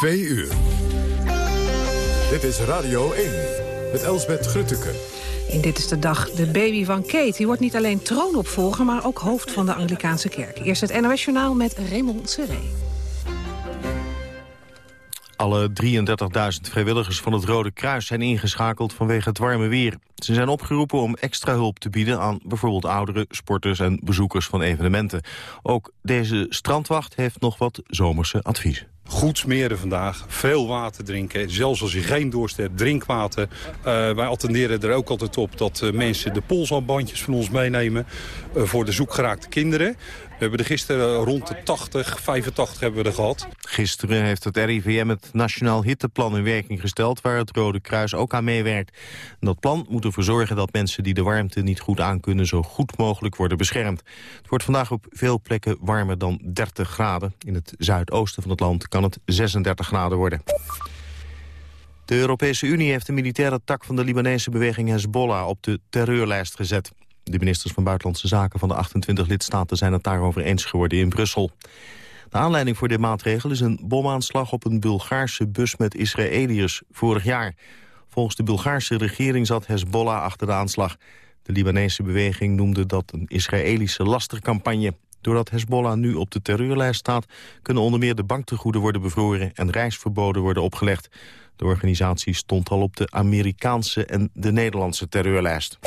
Twee uur. Dit is Radio 1 met Elsbeth Grutteke. In Dit is de Dag de baby van Kate. Die wordt niet alleen troonopvolger, maar ook hoofd van de Anglikaanse kerk. Eerst het NOS Journaal met Raymond Seré. Alle 33.000 vrijwilligers van het Rode Kruis zijn ingeschakeld vanwege het warme weer. Ze zijn opgeroepen om extra hulp te bieden aan bijvoorbeeld ouderen, sporters en bezoekers van evenementen. Ook deze strandwacht heeft nog wat zomerse adviezen. Goed smeren vandaag, veel water drinken. Zelfs als je geen dorst hebt, drinkwater. Uh, wij attenderen er ook altijd op dat uh, mensen de polsarmbandjes van ons meenemen... Uh, voor de zoekgeraakte kinderen. We hebben er gisteren rond de 80, 85 hebben we er gehad. Gisteren heeft het RIVM het Nationaal Hitteplan in werking gesteld... waar het Rode Kruis ook aan meewerkt. Dat plan moet ervoor zorgen dat mensen die de warmte niet goed aankunnen... zo goed mogelijk worden beschermd. Het wordt vandaag op veel plekken warmer dan 30 graden. In het zuidoosten van het land kan het 36 graden worden. De Europese Unie heeft de militaire tak van de Libanese beweging Hezbollah op de terreurlijst gezet. De ministers van Buitenlandse Zaken van de 28 lidstaten zijn het daarover eens geworden in Brussel. De aanleiding voor dit maatregel is een bomaanslag op een Bulgaarse bus met Israëliërs vorig jaar. Volgens de Bulgaarse regering zat Hezbollah achter de aanslag. De Libanese beweging noemde dat een Israëlische lastercampagne. Doordat Hezbollah nu op de terreurlijst staat... kunnen onder meer de banktegoeden worden bevroren... en reisverboden worden opgelegd. De organisatie stond al op de Amerikaanse en de Nederlandse terreurlijst.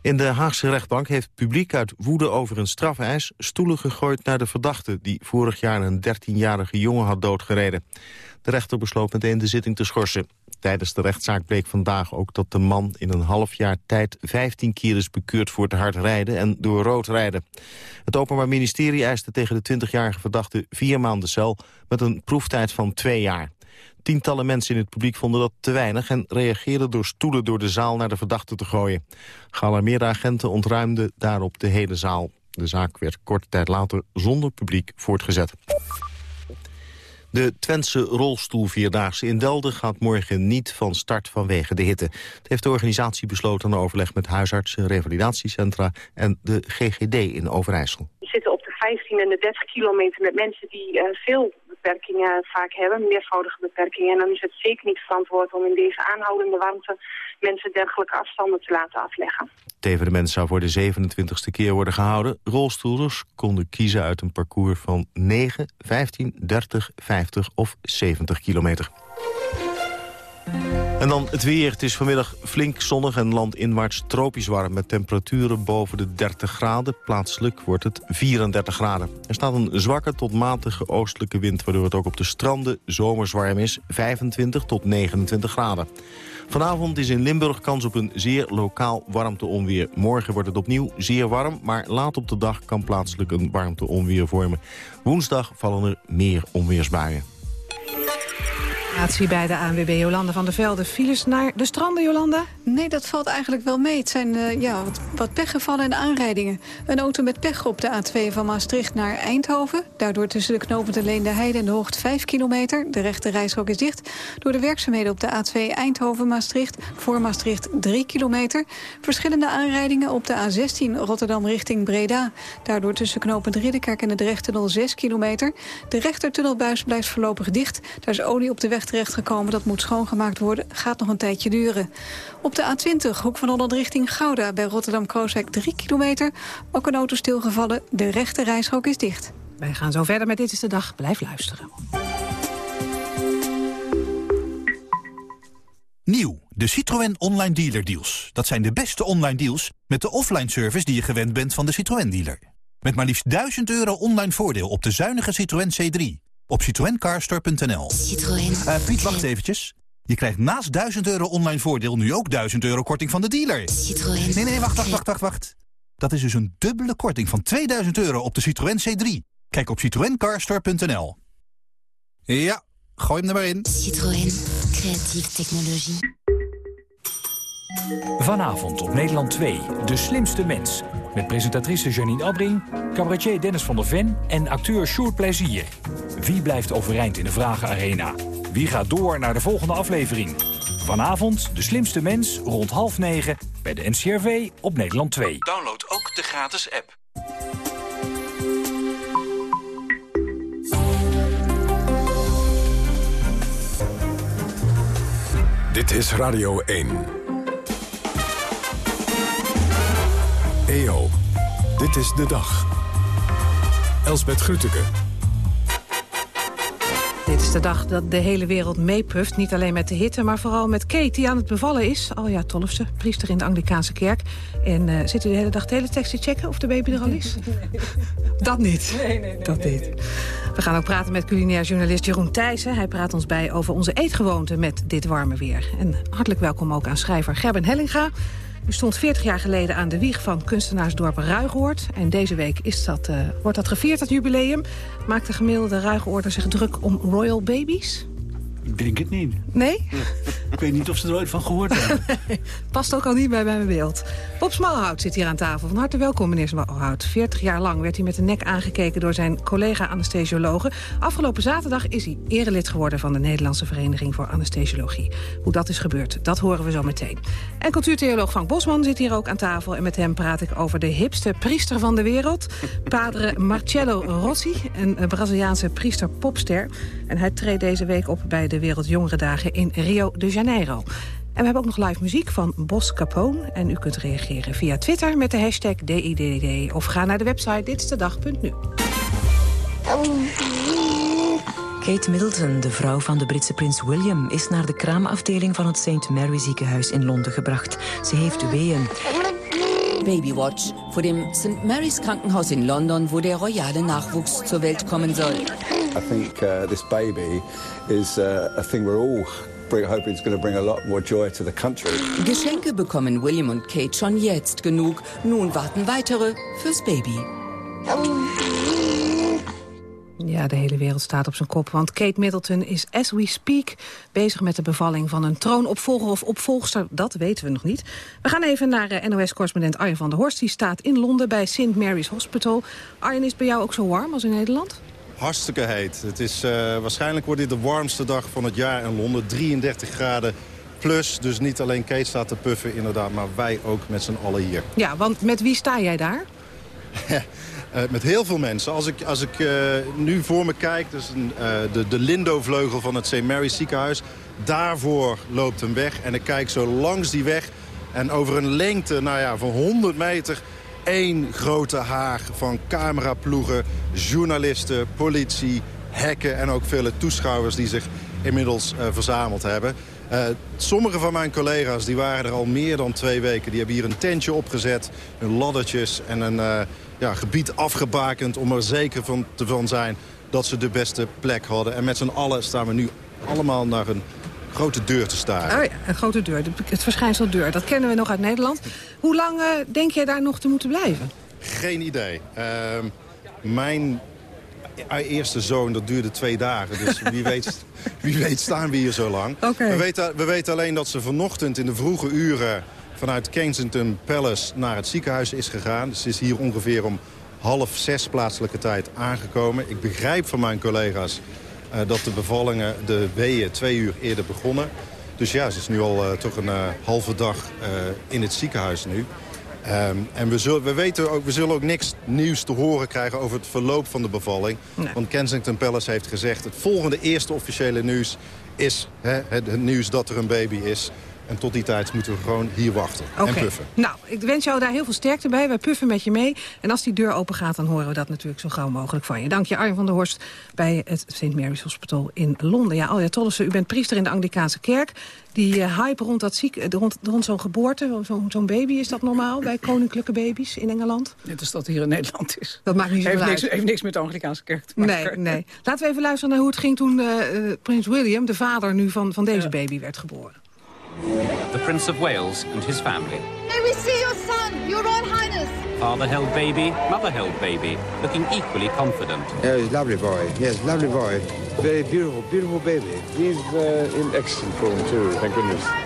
In de Haagse rechtbank heeft publiek uit woede over een strafeis... stoelen gegooid naar de verdachte die vorig jaar een 13-jarige jongen had doodgereden. De rechter besloot meteen de zitting te schorsen. Tijdens de rechtszaak bleek vandaag ook dat de man in een half jaar tijd 15 keer is bekeurd voor te hard rijden en door rood rijden. Het Openbaar Ministerie eiste tegen de 20-jarige verdachte vier maanden cel met een proeftijd van twee jaar. Tientallen mensen in het publiek vonden dat te weinig... en reageerden door stoelen door de zaal naar de verdachte te gooien. Gealarmeerde agenten ontruimden daarop de hele zaal. De zaak werd korte tijd later zonder publiek voortgezet. De Twentse rolstoelvierdaagse in Delden gaat morgen niet van start vanwege de hitte. Het heeft de organisatie besloten na overleg met huisartsen, revalidatiecentra en de GGD in Overijssel. 15 en de 30 kilometer met mensen die uh, veel beperkingen vaak hebben, meervoudige beperkingen. En dan is het zeker niet verantwoord om in deze aanhoudende warmte mensen dergelijke afstanden te laten afleggen. Het evenement zou voor de 27e keer worden gehouden. Rolstoelers konden kiezen uit een parcours van 9, 15, 30, 50 of 70 kilometer. En dan het weer. Het is vanmiddag flink zonnig en landinwaarts tropisch warm... met temperaturen boven de 30 graden. Plaatselijk wordt het 34 graden. Er staat een zwakke tot matige oostelijke wind... waardoor het ook op de stranden zomers warm is. 25 tot 29 graden. Vanavond is in Limburg kans op een zeer lokaal warmteonweer. Morgen wordt het opnieuw zeer warm, maar laat op de dag kan plaatselijk een warmteonweer vormen. Woensdag vallen er meer onweersbuien. Informatie bij de ANWB Jolanda van der Velde. Files naar de stranden, Jolanda? Nee, dat valt eigenlijk wel mee. Het zijn uh, ja, wat, wat pechgevallen en aanrijdingen. Een auto met pech op de A2 van Maastricht naar Eindhoven. Daardoor tussen de knopen de Leende Heide en de Hoogt 5 kilometer. De rechte is dicht. Door de werkzaamheden op de A2 Eindhoven-Maastricht... voor Maastricht 3 kilometer. Verschillende aanrijdingen op de A16 Rotterdam richting Breda. Daardoor tussen knopen Ridderkerk en de Drechttunnel 6 kilometer. De rechtertunnelbuis blijft voorlopig dicht. Daar is olie op de weg terechtgekomen. Dat moet schoongemaakt worden. Gaat nog een tijdje duren. Op de A20, hoek van Holland richting Gouda... bij Rotterdam-Krooswijk 3 kilometer. Ook een auto stilgevallen. De rechte reishok is dicht. Wij gaan zo verder met Dit is de Dag. Blijf luisteren. Nieuw, de Citroën Online Dealer Deals. Dat zijn de beste online deals met de offline service die je gewend bent van de Citroën dealer. Met maar liefst 1000 euro online voordeel op de zuinige Citroën C3 op citroencarstore.nl. Citroën. Uh, Piet, wacht eventjes. Je krijgt naast 1000 euro online voordeel nu ook 1000 euro korting van de dealer. Citroën. Nee, nee, wacht, wacht, wacht, wacht, wacht. Dat is dus een dubbele korting van 2000 euro op de Citroën C3. Kijk op citroencarstore.nl. Ja, gooi hem er maar in. Citroën. Creatieve technologie. Vanavond op Nederland 2, De Slimste Mens. Met presentatrice Janine Abring, cabaretier Dennis van der Ven en acteur Sjoerd Plezier. Wie blijft overeind in de Vragenarena? Wie gaat door naar de volgende aflevering? Vanavond De Slimste Mens rond half negen bij de NCRV op Nederland 2. Download ook de gratis app. Dit is Radio 1. EO, dit is de dag. Elsbeth Grütke. Dit is de dag dat de hele wereld meepuft. Niet alleen met de hitte, maar vooral met Kate, die aan het bevallen is. Alja Tollefse, priester in de Anglikaanse kerk. En uh, zit u de hele dag teletext te checken of de baby er al is? dat niet. Nee, nee, nee. Dat niet. We gaan ook praten met culinair journalist Jeroen Thijssen. Hij praat ons bij over onze eetgewoonten met dit warme weer. En hartelijk welkom ook aan schrijver Gerben Hellinga. U stond 40 jaar geleden aan de wieg van kunstenaarsdorp Ruigoord. En deze week is dat, uh, wordt dat gevierd, dat jubileum. Maakt de gemiddelde Ruigoorder zich druk om royal babies? Ik denk het niet. Nee? Ik weet niet of ze er ooit van gehoord hebben. Past ook al niet bij mijn beeld. Bob Smalhout zit hier aan tafel. Van harte welkom, meneer Smalhout. 40 jaar lang werd hij met de nek aangekeken door zijn collega-anesthesiologen. Afgelopen zaterdag is hij erelid geworden van de Nederlandse Vereniging voor Anesthesiologie. Hoe dat is gebeurd, dat horen we zo meteen. En cultuurtheoloog Frank Bosman zit hier ook aan tafel. En met hem praat ik over de hipste priester van de wereld. Padre Marcello Rossi, een Braziliaanse priester-popster. En hij treedt deze week op bij de Wereldjongerendagen in Rio de Janeiro. En we hebben ook nog live muziek van Bos Capone. En u kunt reageren via Twitter met de hashtag DIDD... of ga naar de website ditstedag.nu. Kate Middleton, de vrouw van de Britse prins William... is naar de kraamafdeling van het St. Mary ziekenhuis in Londen gebracht. Ze heeft weeën. Babywatch vor dem St. Mary's Krankenhaus in London, wo der royale Nachwuchs zur Welt kommen soll. I think uh, this baby is uh, a thing we're all hoping is going to bring a lot more joy to the country. Geschenke bekommen William und Kate schon jetzt genug. Nun warten weitere fürs Baby. Ja, de hele wereld staat op zijn kop, want Kate Middleton is as we speak bezig met de bevalling van een troonopvolger of opvolgster. Dat weten we nog niet. We gaan even naar uh, NOS-correspondent Arjen van der Horst. Die staat in Londen bij St. Mary's Hospital. Arjen, is het bij jou ook zo warm als in Nederland? Hartstikke heet. Het is, uh, waarschijnlijk wordt dit de warmste dag van het jaar in Londen. 33 graden plus. Dus niet alleen Kate staat te puffen inderdaad, maar wij ook met z'n allen hier. Ja, want met wie sta jij daar? Uh, met heel veel mensen. Als ik, als ik uh, nu voor me kijk, dus uh, de, de Lindo-vleugel van het St. Mary's ziekenhuis... daarvoor loopt een weg en ik kijk zo langs die weg... en over een lengte nou ja, van 100 meter één grote haag van cameraploegen, journalisten, politie, hekken... en ook vele toeschouwers die zich inmiddels verzameld hebben... Sommige van mijn collega's die waren er al meer dan twee weken. Die hebben hier een tentje opgezet, hun laddertjes en een ja, gebied afgebakend... om er zeker van te van zijn dat ze de beste plek hadden. En met z'n allen staan we nu allemaal naar een grote deur te staren. Oh ja, een grote deur. Het verschijnsel deur. Dat kennen we nog uit Nederland. Hoe lang uh, denk jij daar nog te moeten blijven? Geen idee. Ehm, mijn eerste zoon, dat duurde twee dagen. Dus wie weet, wie weet staan we hier zo lang. Okay. We, weten, we weten alleen dat ze vanochtend in de vroege uren... vanuit Kensington Palace naar het ziekenhuis is gegaan. Ze is hier ongeveer om half zes plaatselijke tijd aangekomen. Ik begrijp van mijn collega's uh, dat de bevallingen, de weeën, twee uur eerder begonnen. Dus ja, ze is nu al uh, toch een uh, halve dag in het ziekenhuis nu. Um, en we zullen, we, weten ook, we zullen ook niks nieuws te horen krijgen over het verloop van de bevalling. Nee. Want Kensington Palace heeft gezegd... het volgende eerste officiële nieuws is hè, het, het, nieuws dat er een baby is. En tot die tijd moeten we gewoon hier wachten okay. en puffen. Nou, ik wens jou daar heel veel sterkte bij. Wij puffen met je mee. En als die deur open gaat, dan horen we dat natuurlijk zo gauw mogelijk van je. Dank je, Arjen van der Horst, bij het St. Mary's Hospital in Londen. Ja, Alja Tollessen, u bent priester in de Anglikaanse kerk. Die uh, hype rond, dat ziek, rond, rond zo'n geboorte, zo'n zo baby, is dat normaal bij koninklijke baby's in Engeland? Net als dat hier in Nederland is. Dat maakt niet zo heeft uit. Niks, heeft niks met de Anglikaanse kerk te maken. Nee, nee. Laten we even luisteren naar hoe het ging toen uh, uh, prins William, de vader nu van, van deze ja. baby, werd geboren. The Prince of Wales and his family. May we see your son, your Royal Highness? Father held baby, mother held baby, looking equally confident. Yeah, he's a lovely boy. Yes, lovely boy. Very beautiful, beautiful baby. He's uh, in excellent form too, thank goodness.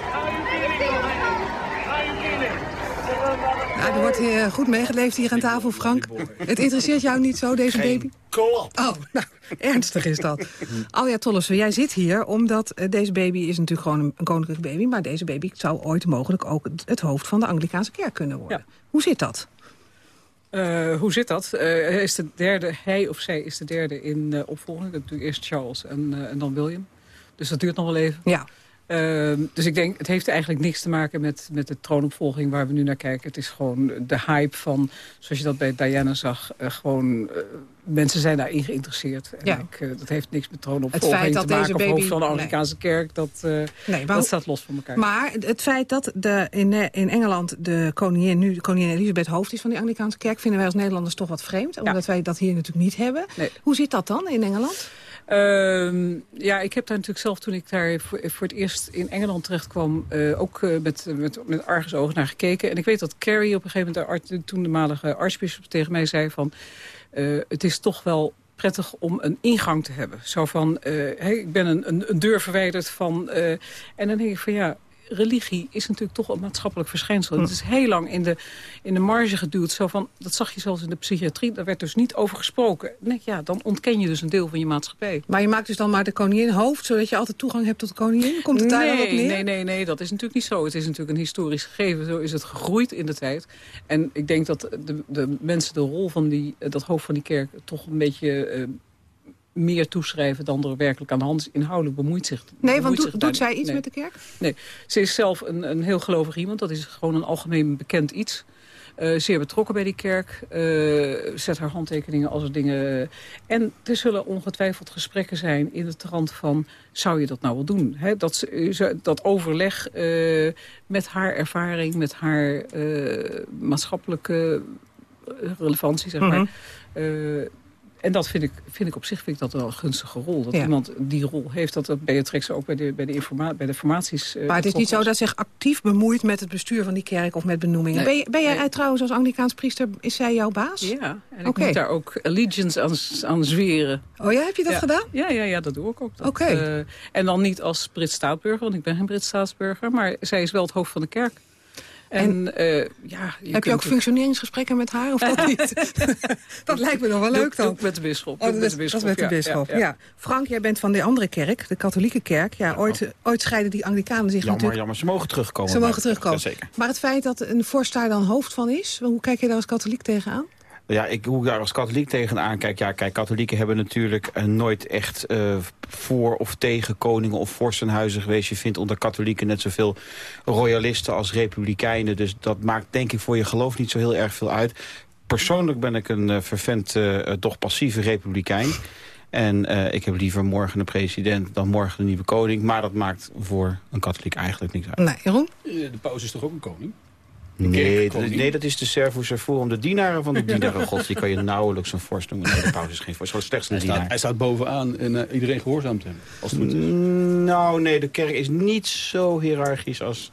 Er wordt hier goed meegeleefd hier aan tafel, Frank. Het interesseert jou niet zo, deze Geen baby? klap. Oh, nou, ernstig is dat. Alja Tollessen, jij zit hier omdat uh, deze baby is natuurlijk gewoon een, een koninklijke baby... maar deze baby zou ooit mogelijk ook het, het hoofd van de Anglikaanse kerk kunnen worden. Ja. Hoe zit dat? Uh, hoe zit dat? Uh, hij, is de derde, hij of zij is de derde in uh, opvolging. Dat doet eerst Charles en, en dan William. Dus dat duurt nog wel even. Ja. Ehm, dus ik denk, het heeft eigenlijk niks te maken met, met de troonopvolging waar we nu naar kijken. Het is gewoon de hype van, zoals je dat bij Diana zag, uh, gewoon... Uh, mensen zijn daarin geïnteresseerd. En Ja. ik, uh, dat heeft niks met troonopvolging Het feit dat te maken deze of baby- hoofd van de Anglicaanse kerk. Dat, uh, Nee, maar- dat staat los van elkaar. Maar het feit dat de, in, in Engeland de koningin nu de koningin Elisabeth hoofd is van die Anglicaanse kerk... vinden wij als Nederlanders toch wat vreemd. Omdat wij dat hier natuurlijk niet hebben. Hoe zit dat dan in Engeland? Ehm, ja, ik heb daar natuurlijk zelf toen ik daar voor, het eerst in Engeland terecht kwam... eh, ook eh, met, met, met argusogen naar gekeken. En ik weet dat Carrie op een gegeven moment, de toenmalige archbishop tegen mij zei van... eh, het is toch wel prettig om een ingang te hebben. Zo van, ik ben een, een, een deur verwijderd van... en dan denk ik van ja, religie is natuurlijk toch een maatschappelijk verschijnsel. Het is heel lang in de, in de marge geduwd. Zo van, dat zag je zelfs in de psychiatrie. Daar werd dus niet over gesproken. Ik, ja, dan ontken je dus een deel van je maatschappij. Maar je maakt dus dan maar de koningin hoofd... zodat je altijd toegang hebt tot de koningin? Komt het daar dan nee, op neer? Nee, nee, nee, dat is natuurlijk niet zo. Het is natuurlijk een historisch gegeven. Zo is het gegroeid in de tijd. En ik denk dat de, de mensen de rol van die, dat hoofd van die kerk... toch een beetje eh, meer toeschrijven dan er werkelijk aan de hand is. Inhoudelijk bemoeit zich Nee, bemoeit want zich doet, zij iets Nee. met de kerk? Nee, ze is zelf een, een heel gelovig iemand. Dat is gewoon een algemeen bekend iets. Eh, zeer betrokken bij die kerk. Eh, zet haar handtekeningen als er dingen... En er zullen ongetwijfeld gesprekken zijn in de trant van... zou je dat nou wel doen? Hè, dat, ze- ze- dat overleg eh, met haar ervaring, met haar eh, maatschappelijke relevantie, zeg maar. Mhm. Eh, en dat vind ik, vind ik op zich vind ik dat wel een gunstige rol. Dat Ja. iemand die rol heeft, dat dat Beatrix ook bij de, bij de, informa bij de formaties... eh, Maar het is niet zo dat zich actief bemoeit met het bestuur van die kerk of met benoemingen. Nee. Ben, jij Nee. trouwens als Anglicaans priester, is zij jouw baas? Ja, en ik moet daar ook allegiance aan, aan zweren. Oh ja, heb je dat Ja. gedaan? Ja, ja, ja, dat doe ik ook. Oké. eh, en dan niet als Brits staatsburger, want ik ben geen Brits staatsburger. Maar zij is wel het hoofd van de kerk. En, eh, ja, je Heb je ook functioneringsgesprekken met haar of dat niet? dat lijkt me nog wel leuk dan. doe met de bisschop. Oh, dat, is, met de bisschop, ja, ja, ja. Frank, jij bent van de andere kerk, de katholieke kerk. Ja, ooit, ooit scheiden die Anglikanen zich Jammer, natuurlijk... jammer. Ze mogen terugkomen. Ze mogen terugkomen. Maar het feit dat een vorst daar dan hoofd van is... hoe kijk je daar als katholiek tegenaan? Ja, ik, hoe ik daar als katholiek tegenaan kijk... Ja, kijk, katholieken hebben natuurlijk eh, nooit echt eh, voor of tegen koningen of vorstenhuizen geweest. Je vindt onder katholieken net zoveel royalisten als republikeinen. Dus dat maakt denk ik voor je geloof niet zo heel erg veel uit. Persoonlijk ben ik een eh, vervent, eh, toch passieve republikein. En eh, ik heb liever morgen een president dan morgen een nieuwe koning. Maar dat maakt voor een katholiek eigenlijk niks uit. Nee, Jeroen? De paus is toch ook een koning? Nee, dat, nee, dat is de servus servorum, de dienaren van de dienaren gods. Die kan je nauwelijks een vorst noemen. Nee, de paus is geen vorst, gewoon slechts een Hij staat, dienaar. hij staat bovenaan en eh, iedereen gehoorzaamt hem. Als het goed is. Mm, Nou, nee, de kerk is niet zo hiërarchisch als...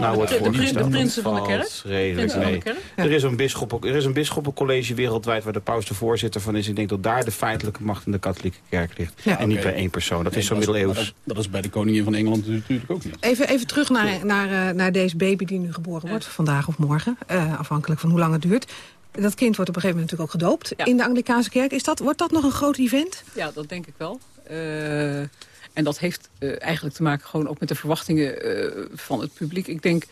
Nou, de wordt de de prinsen van de Dat kerk? Redelijk? Er is, een bisschoppen, er is een bisschoppencollege wereldwijd waar de paus de voorzitter van is. Ik denk dat daar de feitelijke macht in de katholieke kerk ligt. Ja. en niet bij één persoon. Dat Nee, is zo middeleeuws. Dat, dat is bij de koningin van Engeland natuurlijk ook niet. Even, even terug naar, naar, eh, naar deze baby die nu geboren wordt, vandaag of morgen. eh, afhankelijk van hoe lang het duurt. Dat kind wordt op een gegeven moment natuurlijk ook gedoopt in de Anglikaanse kerk. Is dat, wordt dat nog een groot event? Ja, dat denk ik wel. Eh, en dat heeft eh, eigenlijk te maken gewoon ook met de verwachtingen eh, van het publiek. Ik denk,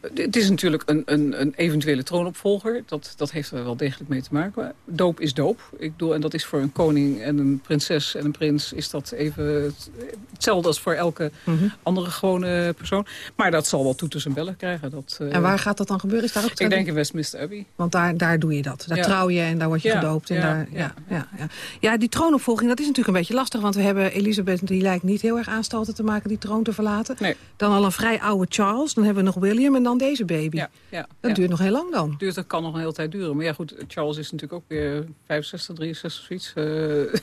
eh, het is natuurlijk een, een, een eventuele troonopvolger. Dat, dat heeft er wel degelijk mee te maken. Maar Doop is doop. Ik bedoel, en dat is voor een koning en een prinses en een prins... is dat even het- hetzelfde als voor elke Mhm. andere gewone persoon. Maar dat zal wel toeters en bellen krijgen. Dat, En waar gaat dat dan gebeuren? Is daar ook Ik denk in Westminster Abbey. Want daar, daar doe je dat. Daar Ja. trouw je en daar word je Ja, gedoopt. En ja, daar, ja, ja. ja, ja. ja, die troonopvolging, dat is natuurlijk een beetje lastig. Want we hebben Elisabeth, die lijkt niet heel erg aanstalten te maken die troon te verlaten. Dan al een vrij oude Charles, dan hebben we nog William en dan deze baby. Ja, ja, dat ja. duurt nog heel lang dan. Duurt, dat kan nog een hele tijd duren. Maar ja, goed, Charles is natuurlijk ook weer 65, 63, zoiets. Eh,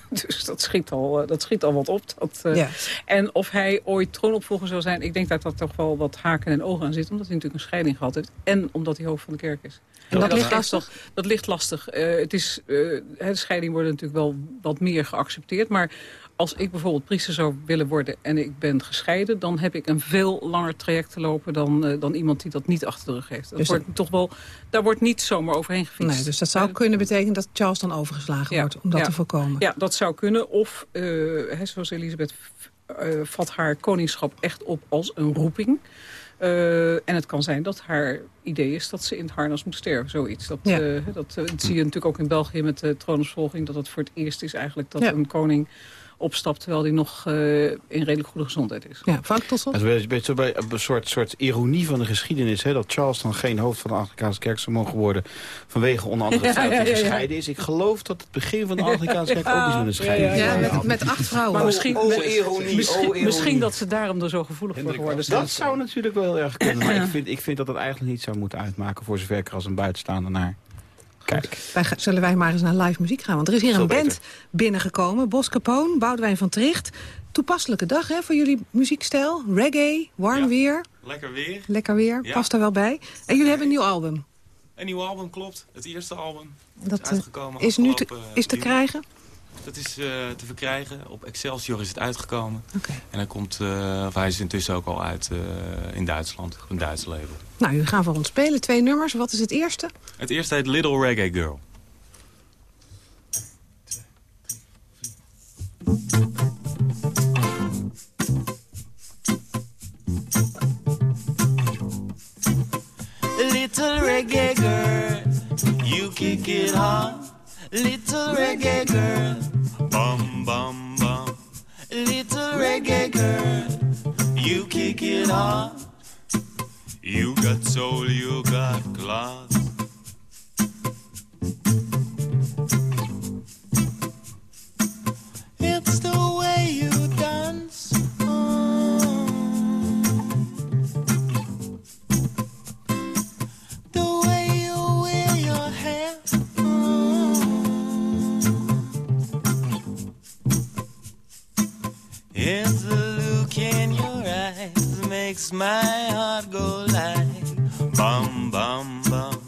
dus dat schiet, al, eh, dat schiet al wat op. Dat, eh, Ja. En of hij ooit troonopvolger zou zijn... ik denk dat dat toch wel wat haken en ogen aan zit. Omdat hij natuurlijk een scheiding gehad heeft. En omdat hij hoofd van de kerk is. En dat ligt lastig? toch- dat ligt lastig. Eh, het is, eh, de scheiding wordt natuurlijk wel wat meer geaccepteerd. Maar als ik bijvoorbeeld priester zou willen worden en ik ben gescheiden... dan heb ik een veel langer traject te lopen dan, eh, dan iemand die dat niet achter de rug heeft. Dat Dus wordt toch wel, daar wordt niet zomaar overheen gefietst. Nee, dus dat zou kunnen betekenen dat Charles dan overgeslagen wordt om dat ja. te voorkomen. Ja, dat zou kunnen. Of, eh, hè, zoals Elisabeth eh, vat haar koningschap echt op als een roeping. Eh, en het kan zijn dat haar idee is dat ze in het harnas moet sterven, zoiets. Dat, Ja. eh, dat, eh, dat zie je natuurlijk ook in België met de troonsvolging... dat het voor het eerst is eigenlijk dat Ja. een koning opstapt... terwijl hij nog uh, in redelijk goede gezondheid is. Ja, Frank tot slot. Het is een beetje bij een soort, soort ironie van de geschiedenis... Hè, dat Charles dan geen hoofd van de Anglicaanse kerk zou mogen worden... vanwege onder andere het feit dat hij gescheiden is. Ik geloof dat het begin van de Anglicaanse kerk ook is met een scheiding. Ja, met, met, acht vrouwen. Maar misschien, oh, ironie, misschien, oh, misschien, dat ze daarom er zo gevoelig voor geworden zijn. Dat zou natuurlijk wel heel erg kunnen. Maar ik vind, ik vind dat het eigenlijk niet zou moeten uitmaken... voor zover ik er als een buitenstaander naar Kijk. Wij, zullen wij maar eens naar live muziek gaan? Want er is hier een band binnengekomen. Bos Capone, Boudewijn van Tricht. Toepasselijke dag hè, voor jullie muziekstijl. Reggae, warm weer. Lekker weer. Lekker weer, past er wel bij. En jullie hebben een nieuw album. Een nieuw album, klopt. Het eerste album. Dat is, uitgekomen is nu te, is te krijgen? Dat is uh, te verkrijgen. Op Excelsior is het uitgekomen. Okay. En hij, komt, uh, of hij is intussen ook al uit uh, in Duitsland, een Duitse label. Nou, jullie gaan voor ons spelen. Twee nummers. Wat is het eerste? Het eerste heet Little Reggae Girl. Little reggae girl, you kick it hard. Little reggae girl, bum bum bum. Little reggae girl, you kick it hard. You got soul, you got class. Makes my heart go like bum bum bum.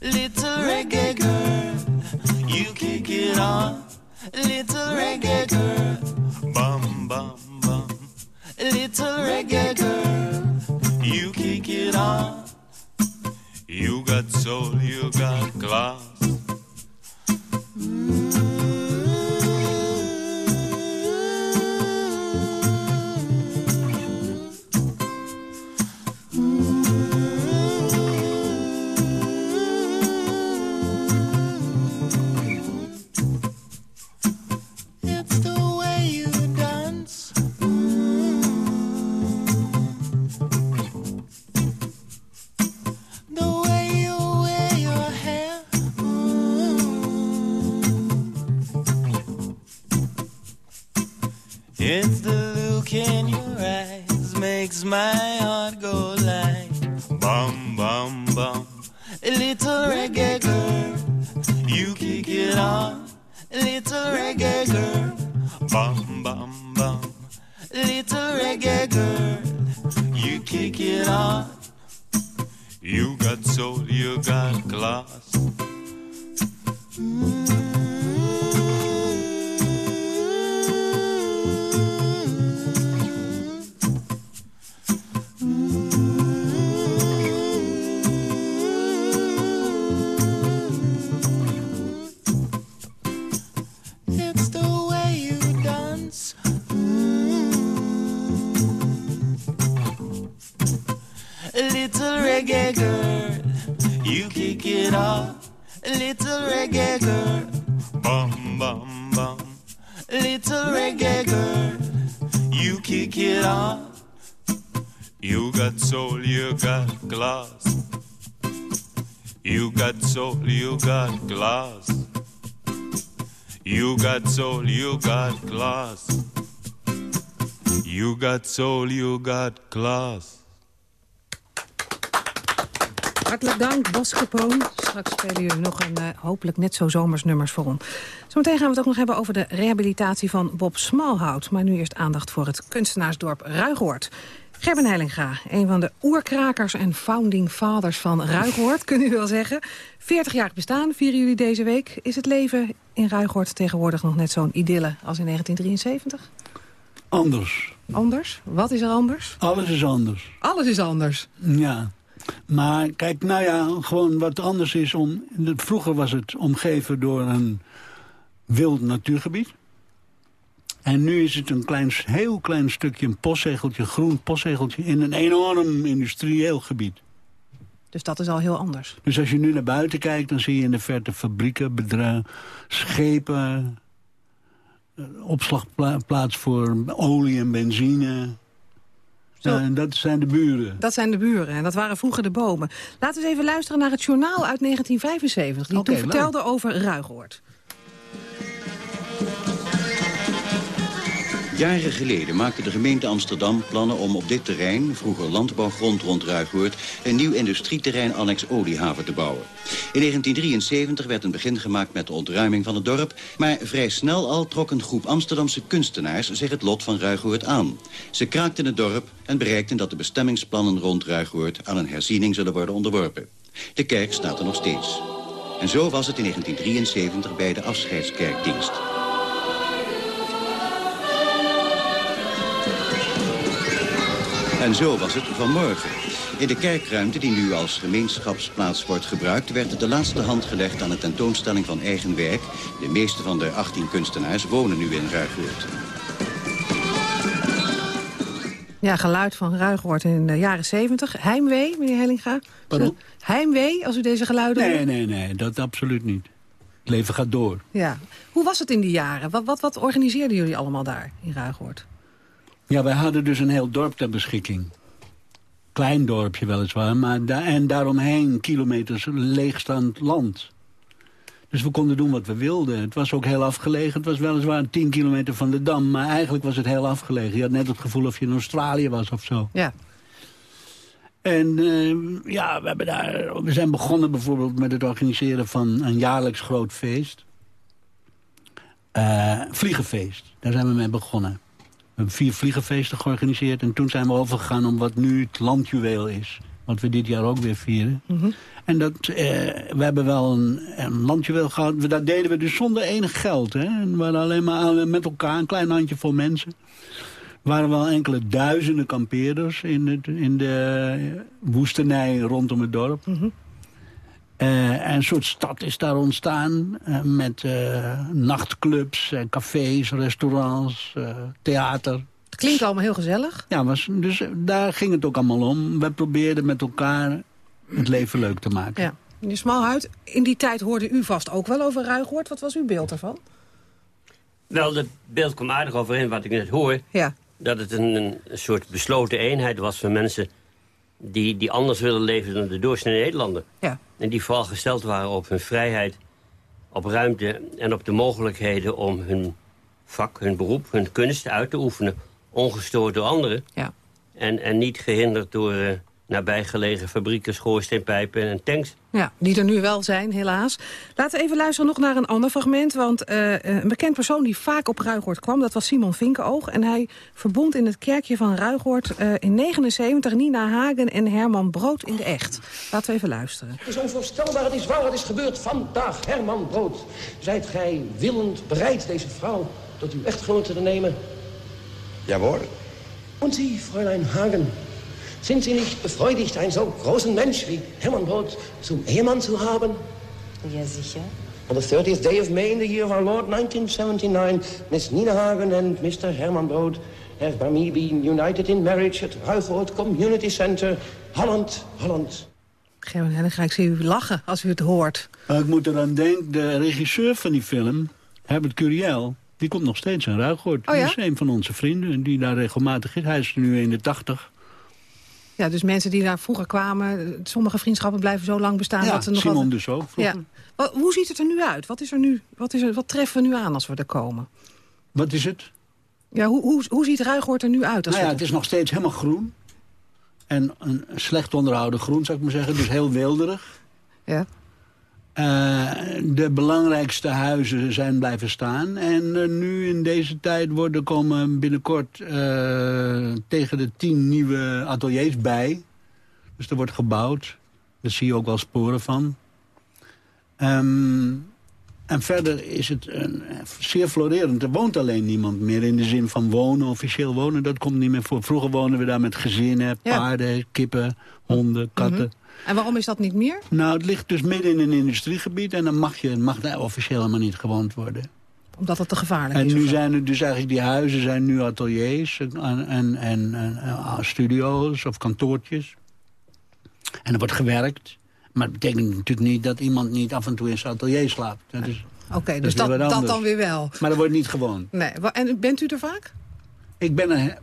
Little reggae girl, you kick it on. Little reggae girl, bum bum bum. Little reggae girl, you kick it on. You got soul, you got class. My you it off. You got soul, you got glass. You got soul, you got glass. You got soul, you got class. You got soul, you got class. Hartelijk dank, Bos Capone. Straks spelen jullie nog een uh, hopelijk net zo zomers voor ons. Zometeen gaan we het ook nog hebben over de rehabilitatie van Bob Smalhout. Maar nu eerst aandacht voor het kunstenaarsdorp Ruigoord. Gerben Heilinga, een van de oerkrakers en founding fathers van Ruigoord, kun u wel zeggen. 40 jaar bestaan vieren jullie deze week. Is het leven in Ruigoord tegenwoordig nog net zo'n idylle als in 1973? Anders. Anders? Wat is er anders? Alles is anders. Alles is anders? Ja. Maar kijk, nou ja, gewoon wat anders is om... Vroeger was het omgeven door een wild natuurgebied. En nu is het een klein, heel klein stukje, een postzegeltje, groen postzegeltje... in een enorm industrieel gebied. Dus dat is al heel anders. Dus als je nu naar buiten kijkt, dan zie je in de verte fabrieken, bedrijven, schepen... opslagplaats voor olie en benzine. Zo. en dat zijn de buren. Dat zijn de buren en dat waren vroeger de bomen. Laten we eens even luisteren naar het journaal uit 1975... die toen leuk. vertelde over Ruigoord. Jaren geleden maakte de gemeente Amsterdam plannen om op dit terrein, vroeger landbouwgrond rond Ruigoord, een nieuw industrieterrein annex oliehaven te bouwen. In 1973 werd een begin gemaakt met de ontruiming van het dorp, maar vrij snel al trok een groep Amsterdamse kunstenaars zich het lot van Ruigoord aan. Ze kraakten het dorp en bereikten dat de bestemmingsplannen rond Ruigoord aan een herziening zullen worden onderworpen. De kerk staat er nog steeds. En zo was het in 1973 bij de afscheidskerkdienst. En zo was het vanmorgen. In de kerkruimte die nu als gemeenschapsplaats wordt gebruikt... werd de laatste hand gelegd aan de tentoonstelling van eigen werk. De meeste van de 18 kunstenaars wonen nu in Ruigoord. Ja, geluid van Ruigoord in de jaren 70. Heimwee, meneer Hellinga. Pardon? Heimwee, als u deze geluiden Nee, hoort? nee, nee, dat absoluut niet. Het leven gaat door. Ja. Hoe was het in die jaren? Wat, wat, wat organiseerden jullie allemaal daar in Ruigoord? Ja, wij hadden dus een heel dorp ter beschikking. Klein dorpje weliswaar, maar da en daaromheen kilometers leegstaand land. Dus we konden doen wat we wilden. Het was ook heel afgelegen. Het was weliswaar 10 kilometer van de Dam, maar eigenlijk was het heel afgelegen. Je had net het gevoel of je in Australië was of zo. Ja. En eh, ja, we, hebben daar, we zijn begonnen bijvoorbeeld met het organiseren van een jaarlijks groot feest. Eh, vliegenfeest, daar zijn we mee begonnen. We hebben vier vliegenfeesten georganiseerd en toen zijn we overgegaan om wat nu het landjuweel is. Wat we dit jaar ook weer vieren. En dat, eh, we hebben wel een, een landjuweel gehad. We- Dat deden we dus zonder enig geld. Hè? En we waren alleen maar met elkaar, een klein handjevol mensen. Er waren wel enkele duizenden kampeerders in, het, in de woestenij rondom het dorp. Eh, en een soort stad is daar ontstaan eh, met eh, nachtclubs, cafés, restaurants, eh, theater. Het klinkt allemaal heel gezellig. Ja, was, dus daar ging het ook allemaal om. We probeerden met elkaar het leven leuk te maken. Ja. Meneer Smalhuid, in die tijd hoorde u vast ook wel over Ruigoord. Wat was uw beeld ervan? Wel, het beeld komt aardig overeen wat ik net hoor. Ja. Dat het een, een soort besloten eenheid was van mensen... die, die anders willen leven dan de doorsnee Nederlander. Ja. En die vooral gesteld waren op hun vrijheid, op ruimte... en op de mogelijkheden om hun vak, hun beroep, hun kunst uit te oefenen... ongestoord door anderen. Ja. En, en niet gehinderd door eh, nabijgelegen fabrieken, schoorsteenpijpen en tanks. Ja, die er nu wel zijn, helaas. Laten we even luisteren nog naar een ander fragment. Want eh, een bekend persoon die vaak op Ruigoord kwam... dat was Simon Vinkenoog. En hij verbond in het kerkje van Ruigoord eh, in 79 Nina Hagen en Herman Brood in de echt. Laten we even luisteren. Het is onvoorstelbaar, het is waar, het is gebeurd vandaag. Herman Brood, zijt gij willend bereid deze vrouw tot uw echtgenoot te nemen? Jawohl. Und Sie, Fräulein Hagen, sind Sie nicht befreudigt, einen so großen Mensch wie Hermann Brood zum Ehemann zu haben? Ja, sicher. On the 30th day of May in the year of our Lord 1979, Miss Nina Hagen and Mr. Herman Brood have by me been united in marriage at Ruigoord Community Center, Holland, Holland. Gerben Hellinga, ik zie u lachen als u het hoort. Nou, ik moet eraan denken, de regisseur van die film, Herbert Curiel... die komt nog steeds in Ruigoord. Oh ja? Die is een van onze vrienden die daar regelmatig is. Hij is nu in de tachtig. Ja, dus mensen die daar vroeger kwamen... sommige vriendschappen blijven zo lang bestaan... Ja, dat ze nog Simon wat... dus ook. Ja. hoe ziet het er nu uit? Wat, is er nu, wat, is er, wat treffen we nu aan als we er komen? Wat is het? Ja, hoe, hoe, hoe ziet Ruigoord er nu uit? Als Nou ja, we- het is nog steeds helemaal groen. En een slecht onderhouden groen, zou ik maar zeggen. Dus heel wilderig. Ja. Eh, de belangrijkste huizen zijn blijven staan. En eh, nu in deze tijd worden, komen binnenkort eh, tegen de tien nieuwe ateliers bij. Dus er wordt gebouwd. Daar zie je ook wel sporen van. Ehm, en verder is het een, zeer florerend. Er woont alleen niemand meer in de zin van wonen, officieel wonen. Dat komt niet meer voor. Vroeger woonden we daar met gezinnen, Ja. paarden, kippen, honden, katten. Mhm. En waarom is dat niet meer? Nou, het ligt dus midden in een industriegebied... en dan mag, je, mag daar officieel helemaal niet gewoond worden. Omdat het te gevaarlijk En is. nu of zo? zijn het dus eigenlijk die huizen zijn nu ateliers en, en, en, en, eh, studio's of kantoortjes. En er wordt gewerkt. Maar het betekent natuurlijk niet dat iemand niet af en toe in zijn atelier slaapt. Dat Oké, Dat dus dat, dat dan weer wel. Maar dat wordt niet gewoon. Nee. En bent u er vaak? Ik ben er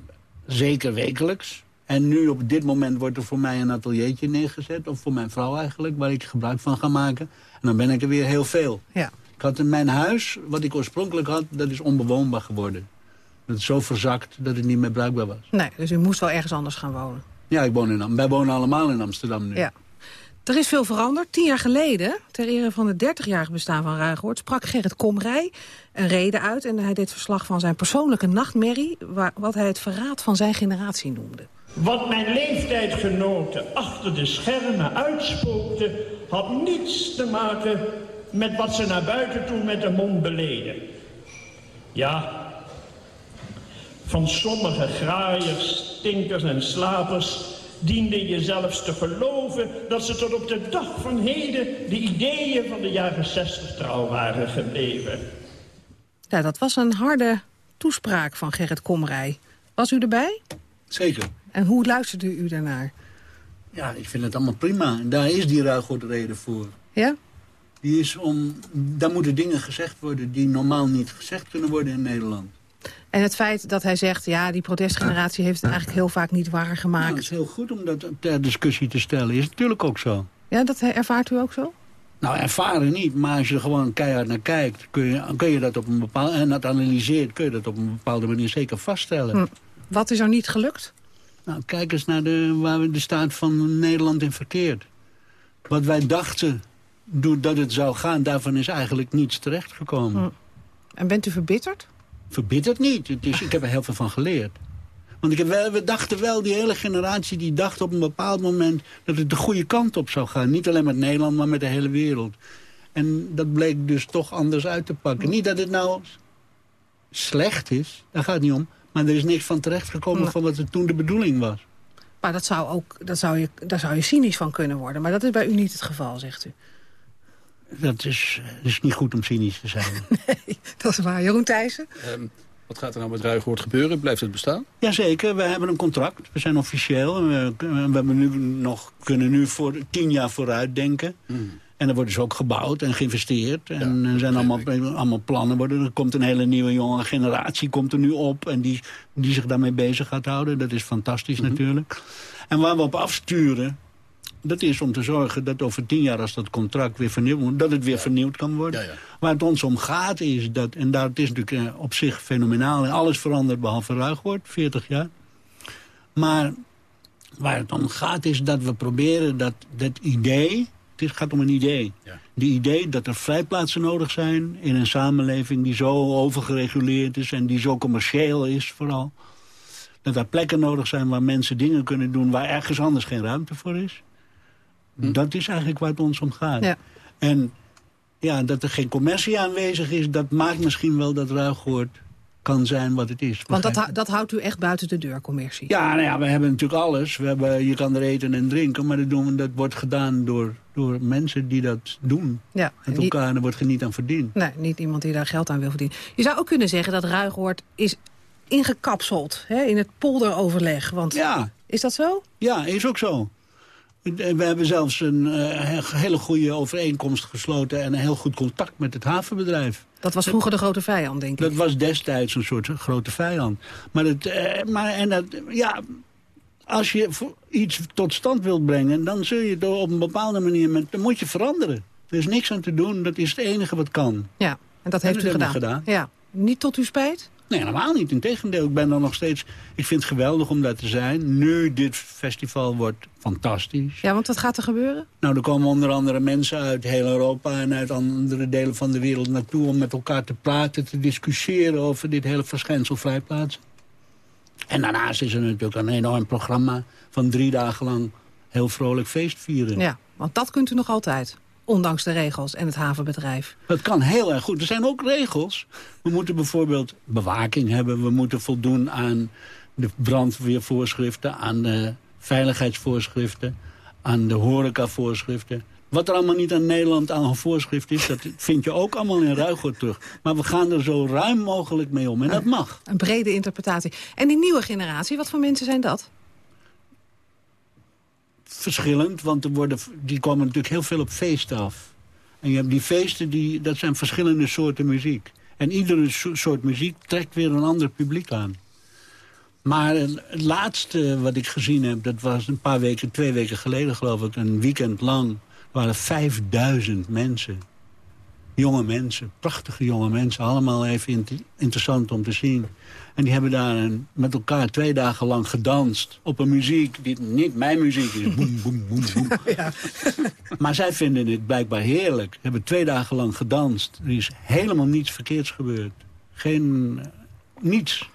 zeker wekelijks. En nu op dit moment wordt er voor mij een ateliertje neergezet. Of voor mijn vrouw eigenlijk, waar ik gebruik van ga maken. En dan ben ik er weer heel veel. Ja. Ik had in mijn huis, wat ik oorspronkelijk had, dat is onbewoonbaar geworden. Dat is zo verzakt dat het niet meer bruikbaar was. Nee, dus u moest wel ergens anders gaan wonen. Ja, ik woon in, Am- wij wonen allemaal in Amsterdam nu. Ja. Er is veel veranderd. Tien jaar geleden, ter ere van het 30-jarig bestaan van Ruigoord... sprak Gerrit Komrij een reden uit. En hij deed verslag van zijn persoonlijke nachtmerrie... Waar, wat hij het verraad van zijn generatie noemde. Wat mijn leeftijdgenoten achter de schermen uitspookten... had niets te maken met wat ze naar buiten toe met de mond beleden. Ja, van sommige graaiers, stinkers en slapers... diende je zelfs te geloven dat ze tot op de dag van heden... de ideeën van de jaren zestig trouw waren gebleven. Ja, dat was een harde toespraak van Gerrit Komrij. Was u erbij? Zeker. En hoe luisterde u daarnaar? Ja, ik vind het allemaal prima. En daar is die reden voor. Ja? Die is om, daar moeten dingen gezegd worden die normaal niet gezegd kunnen worden in Nederland. En het feit dat hij zegt, ja, die protestgeneratie heeft het eigenlijk heel vaak niet waargemaakt. Nou, het is heel goed om dat ter discussie te stellen. Is natuurlijk ook zo. Ja, dat ervaart u ook zo? Nou, ervaren niet, maar als je er gewoon keihard naar kijkt... kun je, kun je dat op een bepaalde, en dat analyseert, kun je dat op een bepaalde manier zeker vaststellen. Hm. Wat is er niet gelukt? Nou, kijk eens naar de, waar de staat van Nederland in verkeert. Wat wij dachten doordat het zou gaan, daarvan is eigenlijk niets terechtgekomen. Hm. En bent u verbitterd? Verbitterd niet. Het is, ik heb er heel veel van geleerd. Want ik heb wel, we dachten wel, die hele generatie die dacht op een bepaald moment... dat het de goede kant op zou gaan. Niet alleen met Nederland, maar met de hele wereld. En dat bleek dus toch anders uit te pakken. Niet dat het nou slecht is, daar gaat het niet om. Maar er is niks van terechtgekomen Nee. van wat er toen de bedoeling was. Maar dat zou ook, dat zou je, daar zou je cynisch van kunnen worden. Maar dat is bij u niet het geval, zegt u. Dat is, het is niet goed om cynisch te zijn. Dat is waar. Jeroen Thijssen? Ehm, wat gaat er nou met Ruigoord gebeuren? Blijft het bestaan? Jazeker, we hebben een contract. We zijn officieel. We, we hebben nu nog, kunnen nu voor tien jaar vooruit denken. En er wordt dus ook gebouwd en geïnvesteerd. En er zijn allemaal, allemaal plannen. Worden, er komt een hele nieuwe jonge generatie komt er nu op. En die, die zich daarmee bezig gaat houden. Dat is fantastisch natuurlijk. En waar we op afsturen... Dat is om te zorgen dat over tien jaar als dat contract weer vernieuwd wordt... dat het weer vernieuwd kan worden. Waar het ons om gaat is dat... en dat is natuurlijk eh, op zich fenomenaal... en alles verandert behalve Ruigoord, 40 jaar. Maar waar het om gaat is dat we proberen dat, dat idee... het gaat om een idee. Die idee dat er vrijplaatsen nodig zijn in een samenleving... die zo overgereguleerd is en die zo commercieel is vooral. Dat er plekken nodig zijn waar mensen dingen kunnen doen... waar ergens anders geen ruimte voor is. Dat is eigenlijk waar het ons om gaat. Ja. En ja, dat er geen commercie aanwezig is... dat maakt misschien wel dat Ruigoord kan zijn wat het is. Want dat, dat houdt u echt buiten de deur, commercie. Ja, nou ja, we hebben natuurlijk alles. We hebben, je kan er eten en drinken, maar dat, doen, we- dat wordt gedaan door, door mensen die dat doen. Ja, Met niet- elkaar, wordt er niet aan verdiend. Nee, niet iemand die daar geld aan wil verdienen. Je zou ook kunnen zeggen dat Ruigoord is ingekapseld hè, in het polderoverleg. Want Ja. is dat zo? Ja, is ook zo. We hebben zelfs een eh, hele goede overeenkomst gesloten... en een heel goed contact met het havenbedrijf. Dat was vroeger de grote vijand, denk ik. Dat was destijds een soort grote vijand. Maar, het, eh, maar en dat, ja, als je iets tot stand wilt brengen... dan zul je het op een bepaalde manier... Met, dan moet je veranderen. Er is niks aan te doen. Dat is het enige wat kan. Ja, en dat En heeft dat u gedaan. gedaan. Ja. Niet tot uw spijt? Nee, helemaal niet. Integendeel, ik ben er nog steeds... Ik vind het geweldig om daar te zijn. Nu, dit festival wordt fantastisch. Ja, want wat gaat er gebeuren? Nou, er komen onder andere mensen uit heel Europa... en uit andere delen van de wereld naartoe... om met elkaar te praten, te discussiëren... over dit hele verschijnsel vrijplaatsen. En daarnaast is er natuurlijk een enorm programma... van drie dagen lang heel vrolijk feest vieren. Ja, want dat kunt u nog altijd. Ondanks de regels en het havenbedrijf. Dat kan heel erg goed. Er zijn ook regels. We moeten bijvoorbeeld bewaking hebben. We moeten voldoen aan de brandweervoorschriften, aan de veiligheidsvoorschriften, aan de horecavoorschriften. Wat er allemaal niet aan Nederland aan voorschrift is, dat vind je ook allemaal in Ruigoord terug. Maar we gaan er zo ruim mogelijk mee om. En dat mag. Een brede interpretatie. En die nieuwe generatie, wat voor mensen zijn dat? Verschillend, want er worden, die komen natuurlijk heel veel op feest af. En je hebt die feesten, die, dat zijn verschillende soorten muziek. En iedere soort muziek trekt weer een ander publiek aan. Maar het laatste wat ik gezien heb, dat was een paar weken, twee weken geleden geloof ik, een weekend lang, waren 5000 mensen. Jonge mensen, prachtige jonge mensen, allemaal even interessant om te zien. En die hebben daar een, met elkaar twee dagen lang gedanst op een muziek die niet mijn muziek is. Boem, boem, boem, boem. Ja. Maar zij vinden het blijkbaar heerlijk. Hebben twee dagen lang gedanst. Er is helemaal niets verkeerds gebeurd. Geen, uh, niets.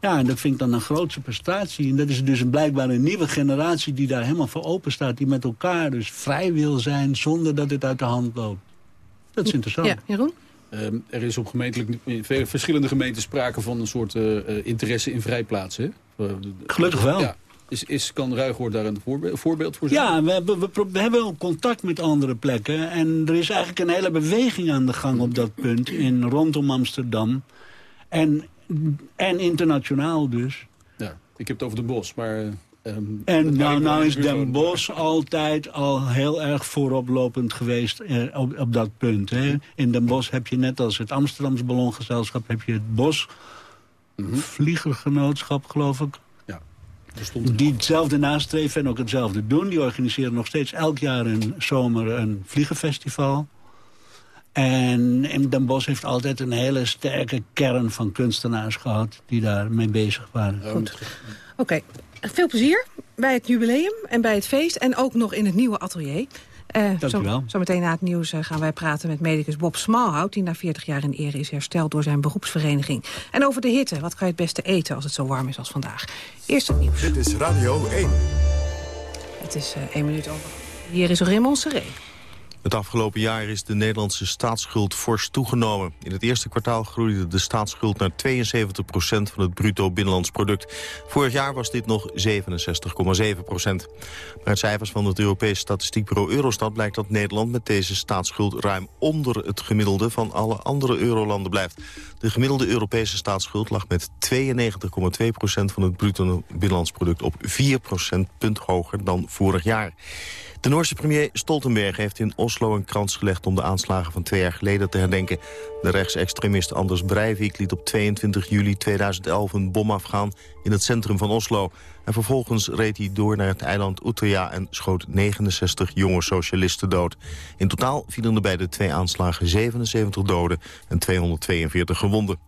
Ja, en dat vind ik dan een grootste prestatie. En dat is dus blijkbaar een nieuwe generatie die daar helemaal voor open staat. Die met elkaar dus vrij wil zijn zonder dat het uit de hand loopt. Dat is interessant. Ja, Jeroen? Um, er is op gemeentelijk, in verschillende gemeenten sprake van een soort uh, interesse in vrijplaatsen. Uh, Gelukkig wel. Ja. Is, is, kan Ruigoord daar een voorbeeld, voorbeeld voor zijn? Ja, we hebben, we, we hebben contact met andere plekken. En er is eigenlijk een hele beweging aan de gang op dat punt. In, rondom Amsterdam. En, en internationaal dus. Ja, ik heb het over de bos, maar... Um, en nou, nou is Den Bosch altijd al heel erg vooroplopend geweest eh, op, op dat punt. Hè. In Den Bosch heb je net als het Amsterdamse Ballongezelschap... heb je het Bos mm -hmm. Vliegergenootschap, geloof ik. Ja, die hetzelfde nastreven en ook hetzelfde doen. Die organiseren nog steeds elk jaar een zomer een vliegenfestival. En in Den Bosch heeft altijd een hele sterke kern van kunstenaars gehad... die daar mee bezig waren. Goed. Oké, okay. Veel plezier bij het jubileum en bij het feest. En ook nog in het nieuwe atelier. Uh, Dank u wel. Zometeen na het nieuws uh, gaan wij praten met medicus Bob Smalhout... die na 40 jaar in ere is hersteld door zijn beroepsvereniging. En over de hitte. Wat kan je het beste eten als het zo warm is als vandaag? Eerst het nieuws. Dit is Radio 1. Het is uh, één minuut over. Hier is Raymond Seré. Het afgelopen jaar is de Nederlandse staatsschuld fors toegenomen. In het eerste kwartaal groeide de staatsschuld naar 72 procent van het bruto binnenlands product. Vorig jaar was dit nog 67,7 procent. Maar uit cijfers van het Europese statistiekbureau Eurostat blijkt dat Nederland met deze staatsschuld ruim onder het gemiddelde van alle andere eurolanden blijft. De gemiddelde Europese staatsschuld lag met 92,2 procent van het bruto binnenlands product op 4 procentpunt hoger dan vorig jaar. De Noorse premier Stoltenberg heeft in Oslo een krans gelegd... om de aanslagen van twee jaar geleden te herdenken. De rechtsextremist Anders Breivik liet op 22 juli 2011 een bom afgaan... in het centrum van Oslo. En vervolgens reed hij door naar het eiland Utøya... en schoot 69 jonge socialisten dood. In totaal vielen er bij de twee aanslagen 77 doden en 242 gewonden.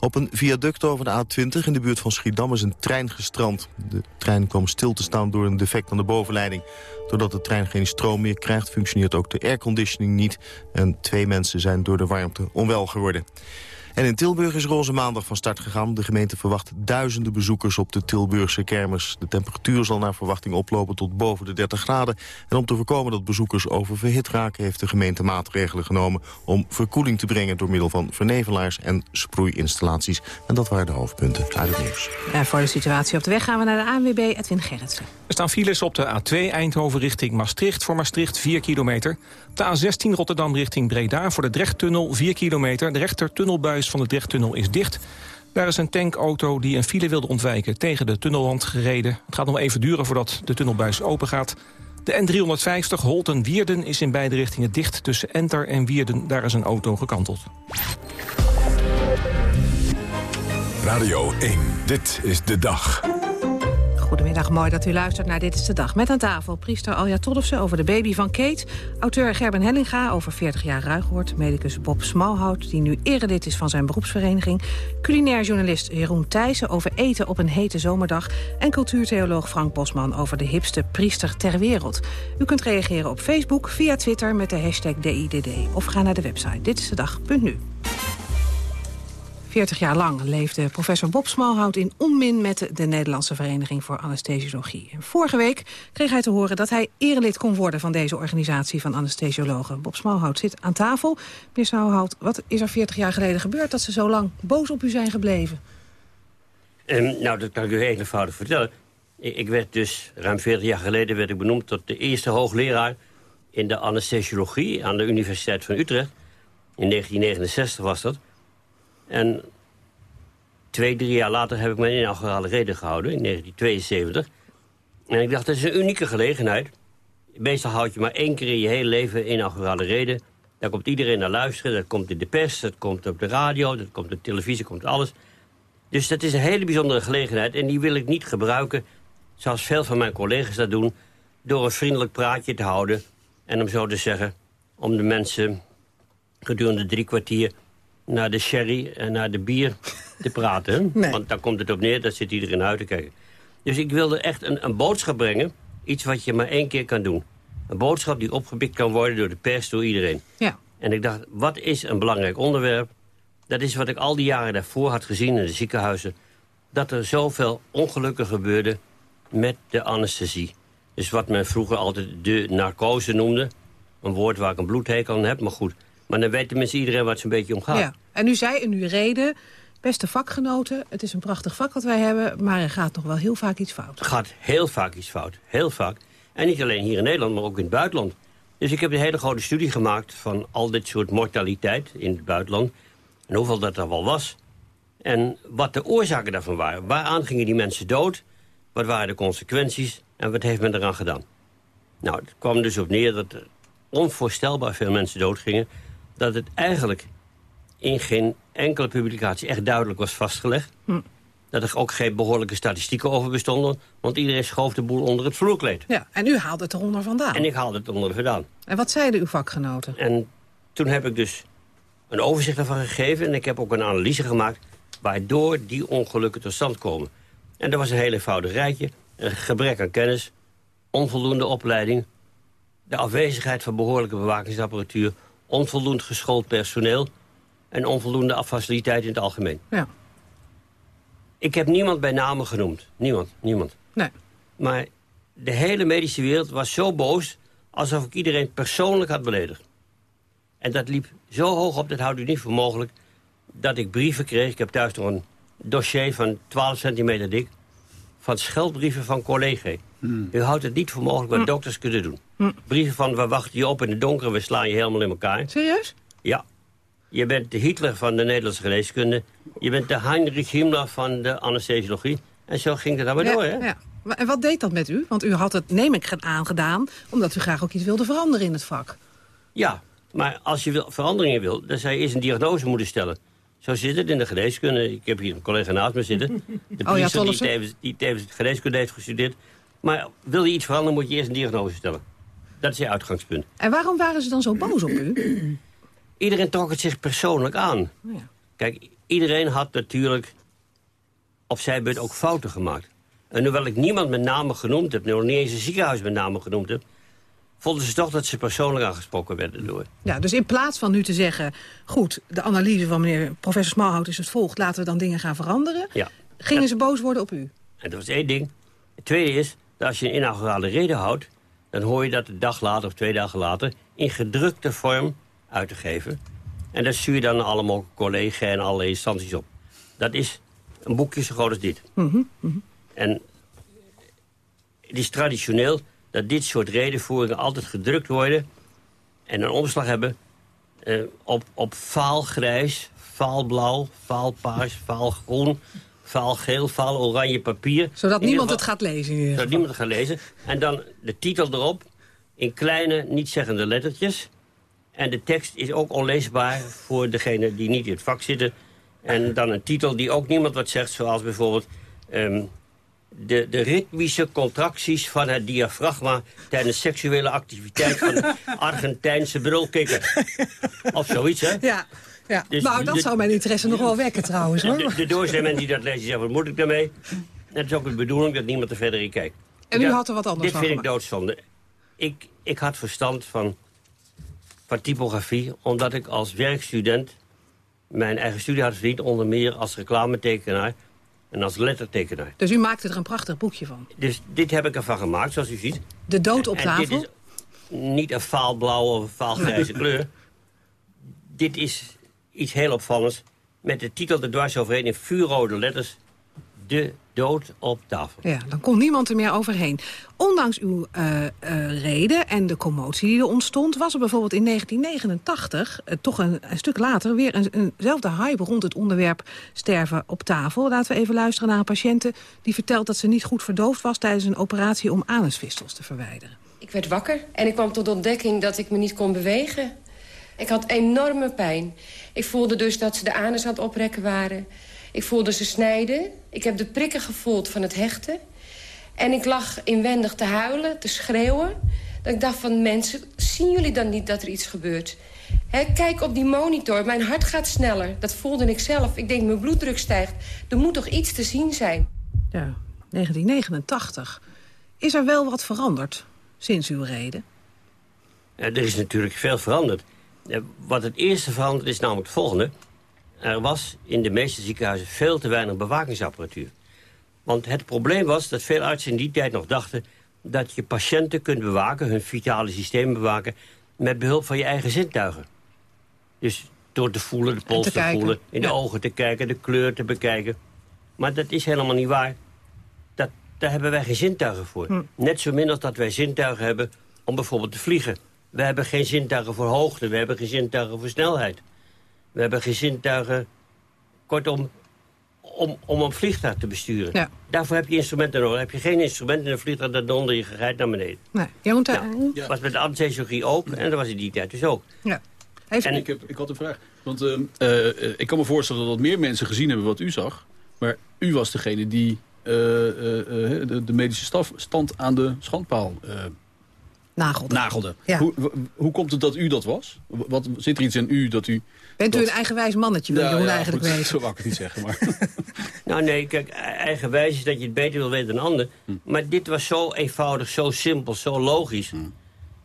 Op een viaduct over de A20 in de buurt van Schiedam is een trein gestrand. De trein kwam stil te staan door een defect aan de bovenleiding. Doordat de trein geen stroom meer krijgt, functioneert ook de airconditioning niet. En twee mensen zijn door de warmte onwel geworden. En in Tilburg is Roze Maandag van start gegaan. De gemeente verwacht duizenden bezoekers op de Tilburgse kermis. De temperatuur zal naar verwachting oplopen tot boven de 30 graden. En om te voorkomen dat bezoekers oververhit raken... heeft de gemeente maatregelen genomen om verkoeling te brengen... door middel van vernevelaars en sproeiinstallaties. En dat waren de hoofdpunten uit het nieuws. En voor de situatie op de weg gaan we naar de ANWB Edwin Gerritsen. Er staan files op de A2 Eindhoven richting Maastricht. Voor Maastricht 4 kilometer. De A16 Rotterdam richting Breda voor de Drechttunnel 4 kilometer. De rechtertunnelbuis van de Drechttunnel is dicht. Daar is een tankauto die een file wilde ontwijken tegen de tunnelwand gereden. Het gaat nog even duren voordat de tunnelbuis open gaat. De N350 Holten-Wierden is in beide richtingen dicht. Tussen Enter en Wierden, daar is een auto gekanteld. Radio 1, dit is de dag. Goedemiddag, mooi dat u luistert naar Dit is de Dag. Met aan tafel priester Alja Toddefse over de baby van Kate... auteur Gerben Hellinga over 40 jaar ruigwoord... medicus Bob Smalhout, die nu erelid is van zijn beroepsvereniging... culinair journalist Jeroen Thijssen over eten op een hete zomerdag... en cultuurtheoloog Frank Bosman over de hipste priester ter wereld. U kunt reageren op Facebook, via Twitter met de hashtag DIDD... of ga naar de website ditistedag.nu. 40 jaar lang leefde professor Bob Smalhout in onmin met de Nederlandse Vereniging voor Anesthesiologie. Vorige week kreeg hij te horen dat hij erelid kon worden van deze organisatie van anesthesiologen. Bob Smalhout zit aan tafel. Meneer Smalhout, wat is er 40 jaar geleden gebeurd dat ze zo lang boos op u zijn gebleven? Um, nou, dat kan ik u eenvoudig vertellen. Ik, ik werd dus, ruim 40 jaar geleden werd ik benoemd tot de eerste hoogleraar in de anesthesiologie aan de Universiteit van Utrecht. In 1969 was dat. En twee, drie jaar later heb ik mijn inaugurale reden gehouden, in 1972. En ik dacht, dat is een unieke gelegenheid. meestal houd je maar één keer in je hele leven inaugurale reden. Daar komt iedereen naar luisteren. Dat komt in de pers, dat komt op de radio, dat komt op de televisie, komt alles. Dus dat is een hele bijzondere gelegenheid. En die wil ik niet gebruiken, zoals veel van mijn collega's dat doen... door een vriendelijk praatje te houden. En om zo te zeggen, om de mensen gedurende drie kwartier... naar de sherry en naar de bier te praten. Want daar komt het op neer, daar zit iedereen uit te kijken. Dus ik wilde echt een, een boodschap brengen. Iets wat je maar één keer kan doen. Een boodschap die opgepikt kan worden door de pers, door iedereen. Ja. En ik dacht, wat is een belangrijk onderwerp? Dat is wat ik al die jaren daarvoor had gezien in de ziekenhuizen. Dat er zoveel ongelukken gebeurden met de anesthesie. Dus wat men vroeger altijd de narcose noemde. Een woord waar ik een bloedhekel aan heb, maar goed. Maar dan weet tenminste iedereen wat ze een beetje om gaat. Ja. En u zei in uw reden, beste vakgenoten... het is een prachtig vak wat wij hebben... maar er gaat nog wel heel vaak iets fout. Er gaat heel vaak iets fout, heel vaak. En niet alleen hier in Nederland, maar ook in het buitenland. Dus ik heb een hele grote studie gemaakt van al dit soort mortaliteit in het buitenland. En hoeveel dat er wel was. En wat de oorzaken daarvan waren. Waaraan gingen die mensen dood? Wat waren de consequenties? En wat heeft men eraan gedaan? Nou, het kwam dus op neer dat er onvoorstelbaar veel mensen doodgingen. Dat het eigenlijk in geen enkele publicatie echt duidelijk was vastgelegd. Hm. Dat er ook geen behoorlijke statistieken over bestonden. Want iedereen schoof de boel onder het vloerkleed. Ja, en u haalde het eronder vandaan. En ik haalde het onder vandaan. En wat zeiden uw vakgenoten? En toen heb ik dus een overzicht ervan gegeven. En ik heb ook een analyse gemaakt waardoor die ongelukken tot stand komen. En dat was een heel eenvoudig rijtje. Een gebrek aan kennis, onvoldoende opleiding... de afwezigheid van behoorlijke bewakingsapparatuur... onvoldoend geschoold personeel... en onvoldoende afaciliteit in het algemeen. Ja. Ik heb niemand bij name genoemd. Niemand, niemand. Nee. Maar de hele medische wereld was zo boos... alsof ik iedereen persoonlijk had beledigd. En dat liep zo hoog op, dat houdt u niet voor mogelijk... dat ik brieven kreeg. Ik heb thuis nog een dossier van 12 centimeter dik... van scheldbrieven van collega's. U houdt het niet voor mogelijk wat dokters kunnen doen. Brieven van, we wachten je op in het donker... we slaan je helemaal in elkaar. Serieus? Ja. Je bent de Hitler van de Nederlandse geneeskunde. Je bent de Heinrich Himmler van de anesthesiologie. En zo ging het dan maar door, hè? Ja. En wat deed dat met u? Want u had het, neem ik aangedaan... omdat u graag ook iets wilde veranderen in het vak. Ja, maar als je wil, veranderingen wil, dan zou je eerst een diagnose moeten stellen. Zo zit het in de geneeskunde. Ik heb hier een collega naast me zitten. De Oh ja, priester die, tevens, die tevens geneeskunde heeft gestudeerd. Maar wil je iets veranderen, moet je eerst een diagnose stellen. Dat is je uitgangspunt. En waarom waren ze dan zo boos op u? Iedereen trok het zich persoonlijk aan. Oh ja. Kijk, iedereen had natuurlijk op zijn beurt ook fouten gemaakt. En hoewel ik niemand met name genoemd heb... nog niet eens een ziekenhuis met name genoemd heb... vonden ze toch dat ze persoonlijk aangesproken werden door. Ja, dus in plaats van nu te zeggen... goed, de analyse van meneer professor Smalhout is het volgt... laten we dan dingen gaan veranderen... Ja. gingen ze boos worden op u. En dat was één ding. Het tweede is, dat als je een inaugurale reden houdt... dan hoor je dat een dag later of twee dagen later... in gedrukte vorm uit te geven. En dat stuur je dan allemaal collega's en alle instanties op. Dat is een boekje zo groot als dit. En het is traditioneel dat dit soort redenvoeringen altijd gedrukt worden... en een omslag hebben eh, op, op vaalgrijs, vaalblauw, vaalpaars, vaalgroen... vaalgeel, vaaloranje papier. Zodat In niemand geval- het gaat lezen. in zodat geval. niemand het gaat lezen. En dan de titel erop in kleine, niet-zeggende lettertjes. En de tekst is ook onleesbaar voor degene die niet in het vak zitten. En dan een titel die ook niemand wat zegt, zoals bijvoorbeeld... ehm, de, de ritmische contracties van het diafragma... tijdens seksuele activiteit van de Argentijnse brulkikker. Of zoiets, hè? Ja, ja. Dus nou, dat de- zou mijn interesse nog wel wekken trouwens, hoor. De, de mensen die dat lezen zeggen, wat moet ik daarmee? Dat is ook de bedoeling dat niemand er verder in kijkt. En u had er wat anders Dit van vind ik doodzonde. Ik, ik had verstand van, van typografie, omdat ik als werkstudent mijn eigen studie had verdiend, onder meer als reclametekenaar en als lettertekenaar. Dus u maakte er een prachtig boekje van. Dus dit heb ik ervan gemaakt, zoals u ziet. De dood op En tafel. dit is niet een vaalblauwe of een vaalgrijze kleur. Dit is iets heel opvallends. Met de titel er dwars overheen in vuurrode letters. De dood op tafel. Ja, dan komt niemand er meer overheen. Ondanks uw eh, eh, reden en de commotie die er ontstond... was er bijvoorbeeld in 1989, eh, toch een, een stuk later... weer een, eenzelfde hype rond het onderwerp sterven op tafel. Laten we even luisteren naar een patiënte die vertelt dat ze niet goed verdoofd was... tijdens een operatie om anusvistels te verwijderen. Ik werd wakker en ik kwam tot de ontdekking dat ik me niet kon bewegen. Ik had enorme pijn. Ik voelde dus dat ze de anus aan het oprekken waren. Ik voelde ze snijden. Ik heb de prikken gevoeld van het hechten. En ik lag inwendig te huilen, te schreeuwen. Dat ik dacht van mensen, zien jullie dan niet dat er iets gebeurt? Kijk op die monitor, mijn hart gaat sneller. Dat voelde ik zelf. Ik denk, mijn bloeddruk stijgt. Er moet toch iets te zien zijn? Ja, 1989. Is er wel wat veranderd sinds uw reden? Ja, er is natuurlijk veel veranderd. Wat het eerste veranderd is namelijk het volgende. Er was in de meeste ziekenhuizen veel te weinig bewakingsapparatuur. Want het probleem was dat veel artsen in die tijd nog dachten... dat je patiënten kunt bewaken, hun vitale systeem bewaken... met behulp van je eigen zintuigen. Dus door te voelen, de pols te voelen, in de Ja. ogen te kijken, de kleur te bekijken. Maar dat is helemaal niet waar. Dat, daar hebben wij geen zintuigen voor. Hm. Net zo min als dat wij zintuigen hebben om bijvoorbeeld te vliegen. We hebben geen zintuigen voor hoogte, we hebben geen zintuigen voor snelheid. We hebben geen zintuigen, kortom, om, om een vliegtuig te besturen. Ja. Daarvoor heb je instrumenten nodig. Heb je geen instrumenten in een vliegtuig, dan donder je geheid naar beneden. Nee. Jeroen Tij- Dat was met de anesthesiologie ook, en dat was in die tijd dus ook. Ja. Heeft En ik, heb, ik had een vraag. Want ehm, eh, eh, ik kan me voorstellen dat meer mensen gezien hebben wat u zag. Maar u was degene die eh, de, de medische staf stand aan de schandpaal eh, Nagelde. nagelde. Ja. Hoe, hoe komt het dat u dat was? Wat, zit er iets in u dat u... Bent u een eigenwijs mannetje, wil Ja, Jeroen ja, eigenlijk goed, weten? Zo wou ik het niet zeggen, maar... Nou nee, kijk, e- eigenwijs is dat je het beter wil weten dan een ander. Hm. Maar dit was zo eenvoudig, zo simpel, zo logisch.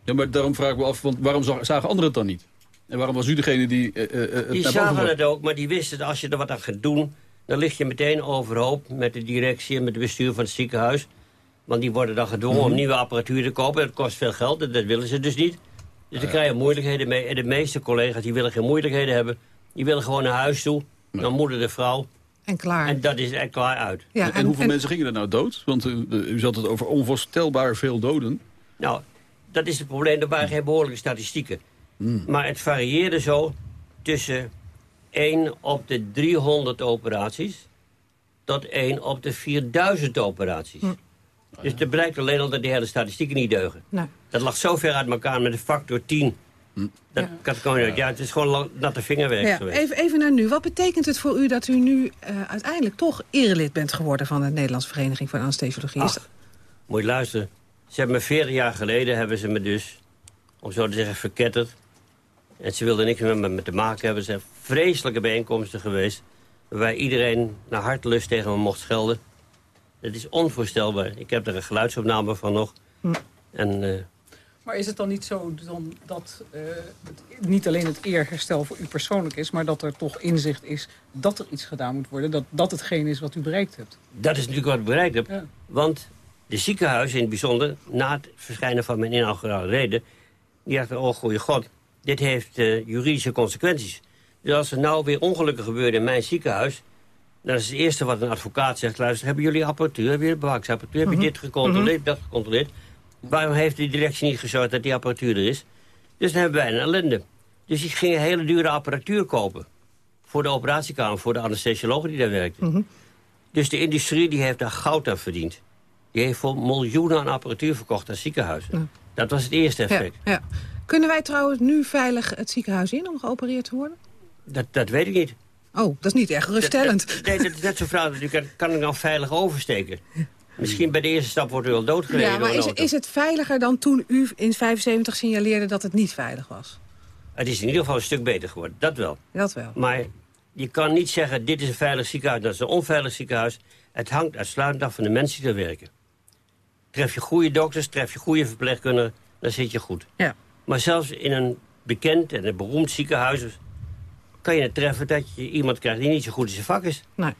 Ja, maar daarom vraag ik me af, want waarom zag- zagen anderen het dan niet? En waarom was u degene die eh, eh, eh, het Die zagen het ook, maar die wisten dat als je er wat aan gaat doen... dan lig je meteen overhoop met de directie en met het bestuur van het ziekenhuis. Want die worden dan gedwongen Mhm. om nieuwe apparatuur te kopen. Dat kost veel geld en dat willen ze dus niet. Dus daar krijg je moeilijkheden mee. En de meeste collega's die willen geen moeilijkheden hebben. Die willen gewoon naar huis toe. Dan moeder de vrouw. En klaar. En dat is er klaar uit. Ja, en, en- hoeveel en- mensen gingen er nou dood? Want u, u zat het over onvoorstelbaar veel doden. Nou, dat is het probleem. Er waren geen behoorlijke statistieken. Hmm. Maar het varieerde zo tussen 1 op de 300 operaties... tot 1 op de 4000 operaties. Dus het blijkt alleen al dat die hele statistieken niet deugen. Nee. Dat lag zo ver uit elkaar met een factor 10. Dat kan gewoon niet. Ja, het is gewoon natte vingerwerk Ja, geweest. even, even naar nu. Wat betekent het voor u dat u nu eh, uiteindelijk toch erelid bent geworden... van de Nederlandse Vereniging voor Anesthesiologie? Ach, moet je luisteren. Ze hebben me 40 jaar geleden hebben ze me dus, om zo te zeggen, verketterd. En ze wilden niks meer met me te maken hebben. Ze zijn vreselijke bijeenkomsten geweest. Waarbij iedereen naar hartelust tegen me mocht schelden. Dat is onvoorstelbaar. Ik heb er een geluidsopname van nog. Hm. En eh, Maar is het dan niet zo dan dat eh, het niet alleen het eerherstel voor u persoonlijk is... maar dat er toch inzicht is dat er iets gedaan moet worden... dat dat hetgeen is wat u bereikt hebt? dat is natuurlijk wat ik bereikt heb. Ja. Want de ziekenhuizen in het bijzonder, na het verschijnen van mijn inaugurale reden... die dachten, oh goeie god, dit heeft eh, juridische consequenties. Dus als er nou weer ongelukken gebeuren in mijn ziekenhuis... dan is het eerste wat een advocaat zegt... luister, hebben jullie apparatuur, hebben jullie bewakingsapparatuur... hebben jullie dit gecontroleerd, dat gecontroleerd... Waarom heeft de directie niet gezorgd dat die apparatuur er is? Dus dan hebben wij een ellende. Dus die gingen hele dure apparatuur kopen. Voor de operatiekamer, voor de anesthesiologen die daar werkten. Dus de industrie die heeft daar goud aan verdiend. Die heeft voor miljoenen aan apparatuur verkocht aan ziekenhuizen. Dat was het eerste Ja, effect. ja. Kunnen wij trouwens nu veilig het ziekenhuis in om geopereerd te worden? Dat, dat weet ik niet. Oh, dat is niet erg geruststellend. Dat, dat, dat vraag. Nu kan, kan ik nou veilig oversteken? Misschien bij de eerste stap wordt u al doodgereden Ja, maar is, is het veiliger dan toen u in 75 signaleerde dat het niet veilig was? Het is in ieder geval een stuk beter geworden. Dat wel. Dat wel. Maar je kan niet zeggen, dit is een veilig ziekenhuis, dat is een onveilig ziekenhuis. Het hangt uitsluitend af van de mensen die er werken. Tref je goede dokters, tref je goede verpleegkundigen, dan zit je goed. Ja. Maar zelfs in een bekend en een beroemd ziekenhuis... kan je het treffen dat je iemand krijgt die niet zo goed in zijn vak is. Nee.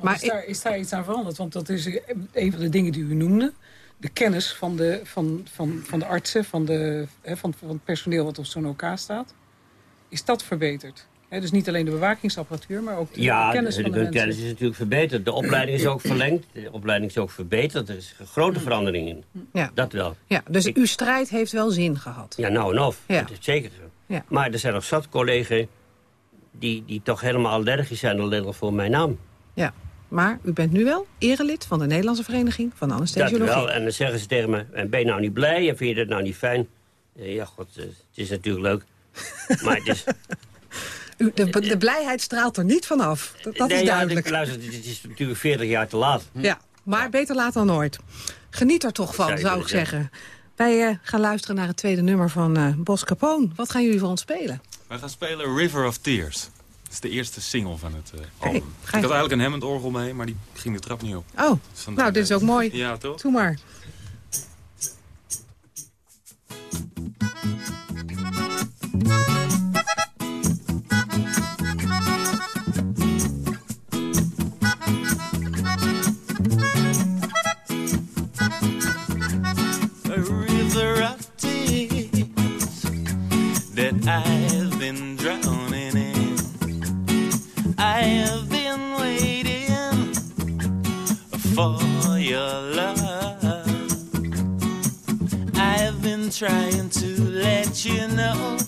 Maar is, daar, is daar iets aan veranderd? Want dat is een van de dingen die u noemde. De kennis van de, van, van, van de artsen, van, de, hè, van, van het personeel wat op zo'n OK staat. Is dat verbeterd? Hè, dus niet alleen de bewakingsapparatuur, maar ook de, Ja, de kennis de, van de de mensen. kennis is natuurlijk verbeterd. De opleiding is ook verlengd. De opleiding is ook verbeterd. Er is een grote verandering in. Ja. Dat wel. Ja, dus uw strijd heeft wel zin gehad. Ja, nou en of. Ja. Dat is zeker zo. Ja. Maar er zijn nog zat collega's die, die toch helemaal allergisch zijn al voor mijn naam. Ja. Maar u bent nu wel erelid van de Nederlandse Vereniging van Dat Anesthesiologie. wel. En dan zeggen ze tegen me, en ben je nou niet blij en vind je dat nou niet fijn? Eh, ja, god, eh, het is natuurlijk leuk. maar het is... U, de, de blijheid straalt er niet vanaf. Dat, dat nee, is duidelijk. luister, het is natuurlijk 40 jaar te laat. Ja, maar beter laat dan nooit. Geniet er toch van, Zou ik zeggen. Wij eh, gaan luisteren naar het tweede nummer van eh, Bos Capone. Wat gaan jullie voor ons spelen? Wij gaan spelen River of Tears. Dat is de eerste single van het eh, album. ik had eigenlijk een Hammond-orgel mee, maar die ging de trap niet op. Oh, Dus nou, dit is ook mooi. Ja, toch? Doe maar. a I have been waiting for your love. I have been trying to let you know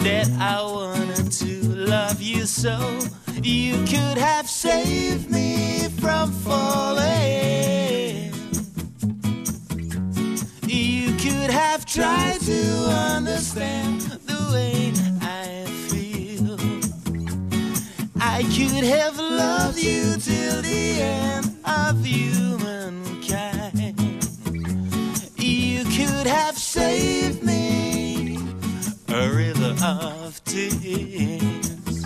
that I wanted to love you so you could have saved me from falling. You could have tried to understand the way I could have loved you till the end of humankind. You could have saved me a river of tears.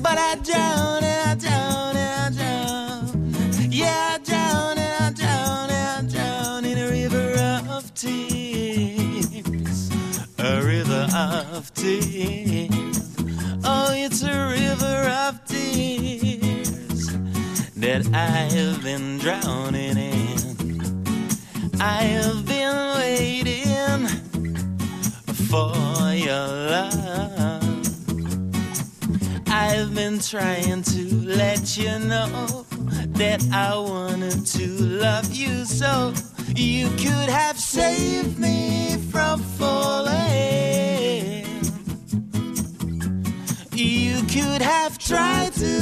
But I drown and I drown and I drown. Yeah, I drown and I drown and I drown in a river of tears. A river of tears. A river of tears that I have been drowning in. I have been waiting for your love. I've been trying to let you know that I wanted to love you so you could have saved me from falling. You could have tried to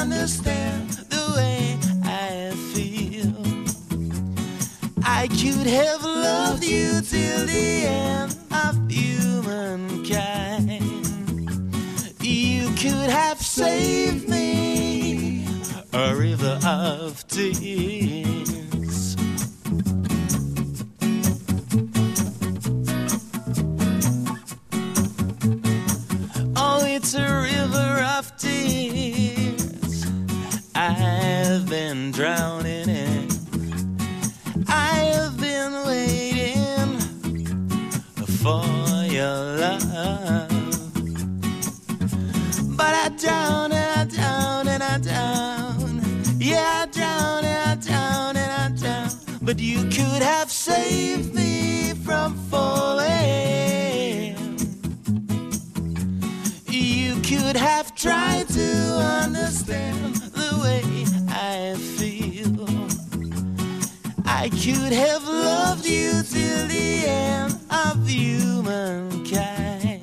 understand the way I feel. I could have loved you till the end of humankind. You could have saved me a river of tears. Understand the way I feel. I could have loved you till the end of humankind.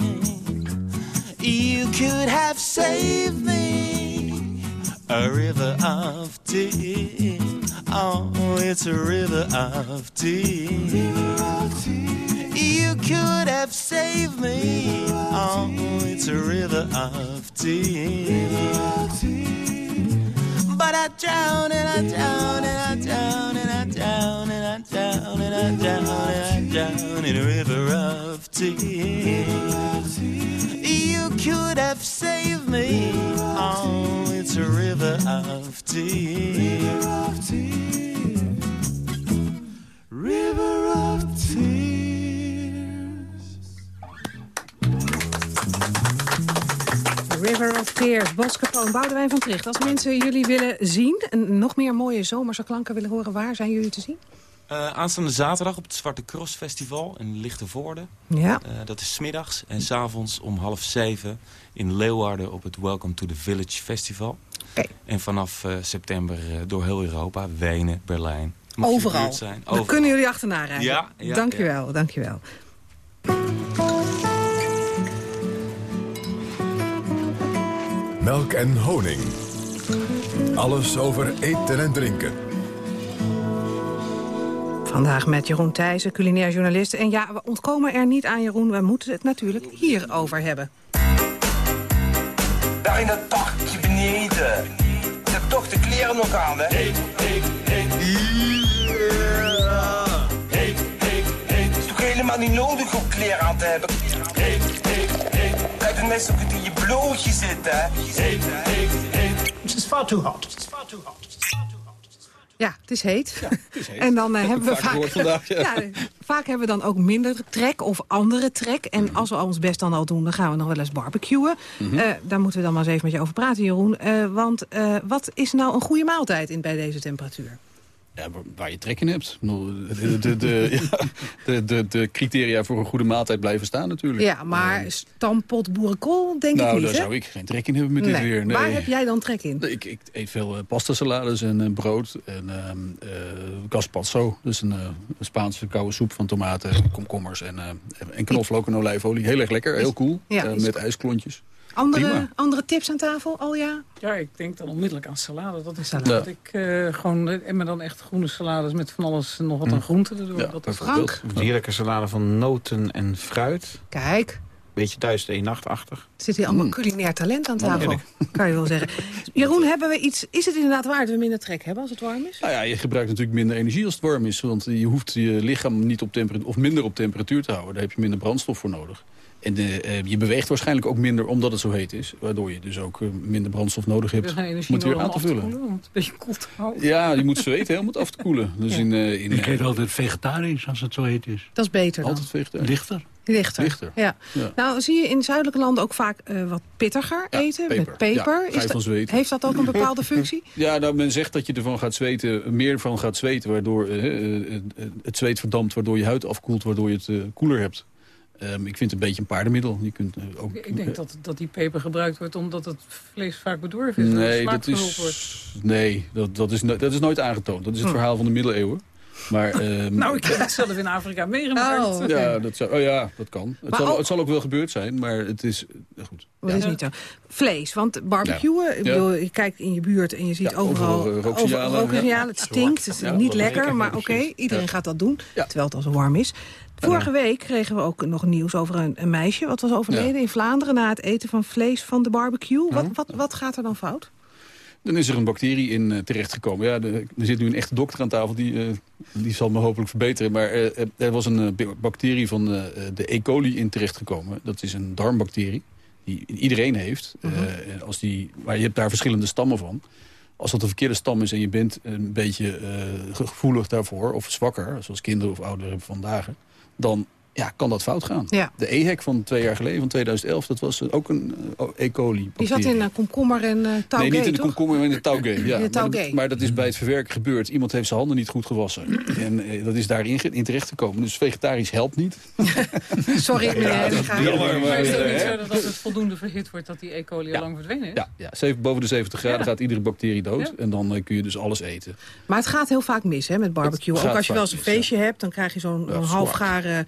You could have saved me a river of tears. Oh, it's a river of tears. You could have saved me. Oh, it's a river of tears. But I drown and I drown and I drown and I drown and I drown and I drown and I drown in a river of tears. River of Tears, Bos Capone, Boudewijn van Tricht. Als mensen jullie willen zien en nog meer mooie zomerse klanken willen horen... waar zijn jullie te zien? Eh, aanstaande zaterdag op het Zwarte Cross Festival in Lichtenvoorde. Ja. Eh, dat is middags en s'avonds om half zeven in Leeuwarden op het Welcome to the Village Festival. En vanaf eh, september door heel Europa, Wenen, Berlijn. Overal. Zijn. Dan kunnen jullie achterna rijden. Ja, ja, dankjewel, dankjewel. Melk en honing. Alles over eten en drinken. Vandaag met Jeroen Thijssen, culinair journalist. En ja, we ontkomen er niet aan, Jeroen. We moeten het natuurlijk hierover hebben. Daar in dat dakje beneden. Ik heb toch de kleren nog aan, hè? Heet, heet, heet. Heet, heet, heet. Het is toch helemaal niet nodig om kleren aan te hebben? Heet, heet, heet. Kijk, de mensen ook in je blootje zitten, hè? Heet, heet, heet. Het is far too hot. It's far too hot. Ja, het is heet. En dan eh, hebben we vaak vaak, vandaag, ja. ja, vaak hebben we dan ook minder trek of andere trek. En Mhm. als we ons best dan al doen, dan gaan we nog wel eens barbecuen. Mhm. Eh, daar moeten we dan maar eens even met je over praten, Jeroen. Eh, want eh, wat is nou een goede maaltijd in, bij deze temperatuur? Ja, waar- je trek in hebt. De, de, de, ja, de, criteria voor een goede maaltijd blijven staan natuurlijk. Ja, maar stampot boerenkool denk nou, ik niet, daar hè? zou ik geen trek in hebben met dit weer. Nee. Waar heb jij dan trek in? Ik, ik eet veel eh, pasta salades en eh, brood en ehm eh gazpacho. Dus een, eh, Spaanse koude soep van tomaten, komkommers en, eh, en knoflook en olijfolie. Heel erg lekker, heel cool. Ja, Eh, met ijsklontjes. Andere, Prima. andere tips aan tafel, al ja? Ja, ik denk dan onmiddellijk aan salade. Dat is Salade. dat ik eh, gewoon, eh, en maar dan echt groene salades met van alles en nog wat aan groenten erdoor. Ja, dat is Frank? Een heerlijke salade van noten en fruit. Kijk, Beetje thuis de nachtachtig. er zit hier allemaal culinair talent aan tafel. Kan je wel zeggen. Jeroen, hebben we iets, is het inderdaad waar dat we minder trek hebben als het warm is? Nou ja, je gebruikt natuurlijk minder energie als het warm is. Want je hoeft je lichaam niet op temperatuur, of minder op temperatuur te houden. Daar heb je minder brandstof voor nodig. En de, eh, je beweegt waarschijnlijk ook minder omdat het zo heet is. Waardoor je dus ook eh, minder brandstof nodig hebt energie het weer aan te vullen. koelen, om het een beetje koel te houden. Ja, je moet zweten hè, om het af te koelen. Dus Ja. in, eh, in, Ik eet altijd vegetarisch als het zo heet is. Dat is beter dan. altijd vegetarisch. Lichter. Lichter. Lichter. Ja. Ja. Nou, zie je in zuidelijke landen ook vaak eh, wat pittiger Ja, eten, peper. met peper. Ja, je Is dat- van zweten. heeft dat ook een bepaalde functie? Ja, nou, men zegt dat je ervan gaat zweten, meer van gaat zweten... waardoor het zweet verdampt, waardoor je huid afkoelt... waardoor je het eh, koeler hebt. Ehm, ik vind het een beetje een paardenmiddel. Je kunt eh, ook, Ik denk dat, dat die peper gebruikt wordt omdat het vlees vaak bedorven is. Nee, dat wordt. is, nee dat, dat, is, dat is nooit aangetoond. Dat is het Hm. verhaal van de middeleeuwen. Maar, ehm, Nou, ik heb het zelf in Afrika meegemaakt. Oh, ja, dat zou, oh ja, dat kan. Het Maar zal, al- het zal ook wel gebeurd zijn, maar het is... eh, goed. Dat is niet zo. Vlees, want barbecuen, Ja. ik bedoel, je kijkt in je buurt en je ziet Ja, overal overal, eh. Het ja. stinkt, het is Ja, niet lekker, lekker, maar oké, iedereen Ja. gaat dat doen, terwijl het al zo warm is. Vorige week kregen we ook nog nieuws over een, een meisje... wat was overleden in Vlaanderen na het eten van vlees van de barbecue. Wat, Mhm. wat, wat gaat er dan fout? Dan is er een bacterie in eh, terechtgekomen. Ja, de- er zit nu een echte dokter aan tafel, die, eh, die zal me hopelijk verbeteren. Maar eh, er was een bacterie van de E. coli in terechtgekomen. Dat is een darmbacterie die iedereen heeft. Mhm. Als die, maar je hebt daar verschillende stammen van. Als dat de verkeerde stam is en je bent een beetje gevoelig daarvoor... of zwakker, zoals kinderen of ouderen vandaag... dan ja, kan dat fout gaan. Ja. De EHEC van twee jaar geleden, van 2011... dat was ook een eh, E. coli Die zat in eh, komkommer en eh taugé, Nee, niet in de komkommer, maar in de taugé. Ja. Maar, dat, maar dat is bij het verwerken gebeurd. Iemand heeft zijn handen niet goed gewassen. En eh, dat is daarin in terecht gekomen. Dus vegetarisch helpt niet. Sorry, meneer Ja, Hellinga. jammer, maar, Maar is het eh, niet zo dat als het voldoende verhit wordt dat die E. coli al lang verdwenen is? Ja, ja zeven- boven de 70 graden Ja. gaat iedere bacterie dood. Ja. En dan eh, kun je dus alles eten. Maar het gaat heel vaak mis hè, met barbecue. Het Ook als je wel eens een feestje hebt, dan krijg je zo'n Ja, halfgare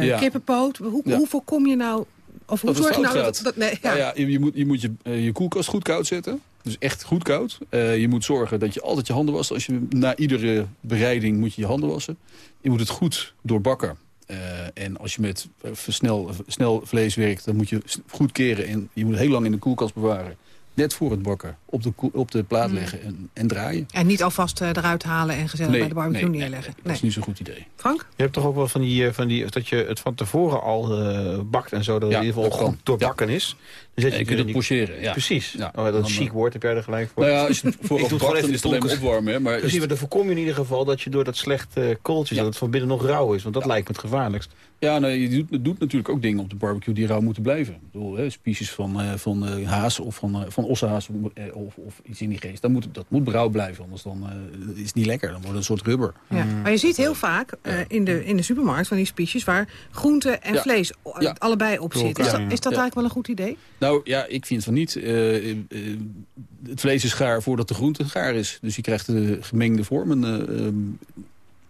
eh, Ja. kippenpoot. Hoe, Ja. hoe voorkom je nou... Of hoe zorg je nou gaat. dat... dat nee, ja. Nou ja, je, je moet, je, moet je, eh, je koelkast goed koud zetten. Dus echt goed koud. Eh, je moet zorgen dat je altijd je handen wast. Als je, na iedere bereiding moet je je handen wassen. Je moet het goed doorbakken. En als je met snel, snel vlees werkt, dan moet je goed keren. En je moet heel lang in de koelkast bewaren. Net voor het bakken. Op de, op de plaat Mm. leggen en, en draaien. En niet alvast eh, eruit halen en gezellig bij de barbecue nee, nee, neerleggen. nee, dat is niet zo'n goed idee. Frank? Je hebt toch ook wel van die, eh, van die dat je het van tevoren al eh, bakt en zo, dat het Ja, in ieder geval goed doorbakken is. Dus En je kunt het pocheren. Ja. Precies. Ja. Oh, dat is Dan, chic woord, heb jij er gelijk voor. Nou ja, als je het Ik vooraf doe het bakt, gewoon dan even is het alleen maar koelkast. opwarmen. Hè? Maar Precies, maar dan voorkom je in ieder geval dat je door dat slechte kooltje dat het van binnen nog rauw is. Want dat lijkt me het gevaarlijkst. Ja, nou, je doet, het doet natuurlijk ook dingen op de barbecue die rauw moeten blijven. Ik bedoel, hè, spiesjes van, eh, van eh, haas of van, eh, van ossenhaas of, of iets in die geest. Dat moet, dat moet rauw blijven, anders dan, eh, is het niet lekker. Dan wordt het een soort rubber. Ja. Maar je ziet heel vaak eh, in, de, in de supermarkt van die spiesjes... waar groente en Ja. vlees Ja. allebei op zitten. Is dat, is dat ja. eigenlijk wel een goed idee? Nou ja, ik vind van niet. Het vlees is gaar voordat de groente gaar is. Dus je krijgt de gemengde vormen.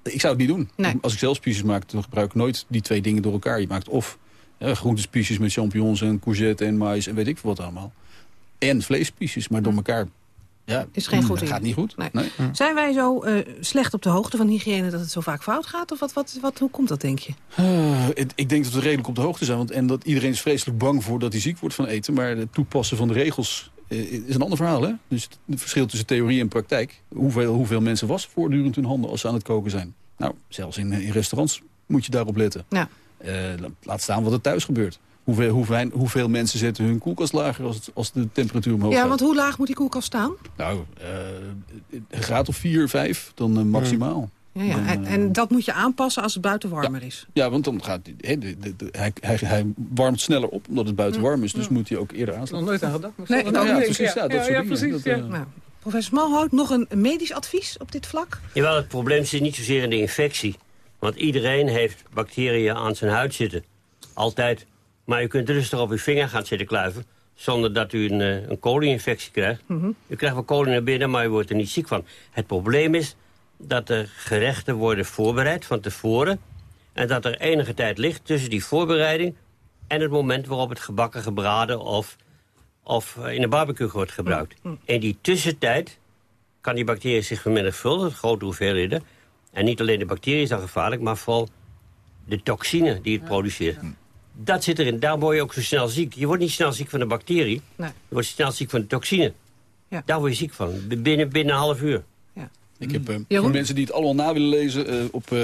Ik zou het niet doen. Nee. Als ik zelf spiesjes maak, dan gebruik ik nooit die twee dingen door elkaar. Je maakt of eh, groentespiesjes met champignons en courgette en mais en weet ik veel wat allemaal. En vleespiesjes, maar door elkaar... Ja, Ja, is geen mm, goed dat gaat niet goed. Nee. Nee. Zijn wij zo eh, slecht op de hoogte van hygiëne dat het zo vaak fout gaat? Of wat, wat, wat, hoe komt dat, denk je? Eh, ik- ik denk dat we redelijk op de hoogte zijn. Want, en dat iedereen is vreselijk bang voor dat hij ziek wordt van eten. Maar het toepassen van de regels is een ander verhaal. Hè? Dus het verschil tussen theorie en praktijk. Hoeveel, hoeveel mensen wassen voortdurend hun handen als ze aan het koken zijn? Nou, zelfs in, in restaurants moet je daarop letten. Ja. Eh, laat staan wat er thuis gebeurt. Hoeveel, hoeveel, hoeveel mensen zetten hun koelkast lager als, het- als de temperatuur omhoog Ja, gaat? want hoe laag moet die koelkast staan? Nou, eh, een graad of 4, 5, dan eh, maximaal. Ja, ja. En, en dat moet je aanpassen als het buiten warmer is. Ja, want dan gaat hij, de, de, de- hij, hij, hij warmt sneller op omdat het buiten warm is. Dus moet hij ook eerder aanslaan. Nog nooit aan gedacht. maar Nee, nou ja, precies, ja, dat soort precies. Dat, ja. eh, Nou, professor Smalhout, nog een medisch advies op dit vlak? Jawel, het probleem zit niet zozeer in de infectie. Want iedereen heeft bacteriën aan zijn huid zitten. Altijd. Maar u kunt rustig op uw vinger gaan zitten kluiven... zonder dat u een, eh, een koleninfectie krijgt. U krijgt wel kolen naar binnen, maar u wordt er niet ziek van. Het probleem is dat de gerechten worden voorbereid van tevoren... en dat er enige tijd ligt tussen die voorbereiding... en het moment waarop het gebakken, gebraden of, of in de barbecue wordt gebruikt. In die tussentijd kan die bacterie zich vermenigvuldigen, grote hoeveelheden. En niet alleen de bacterie is dan gevaarlijk, maar vooral de toxine die het produceert. Dat zit erin, daar word je ook zo snel ziek. Je wordt niet snel ziek van de bacterie, Nee. je wordt snel ziek van de toxine. Ja. Daar word je ziek van, binnen, binnen een half uur. Ik heb eh, voor mensen die het allemaal na willen lezen... eh, op eh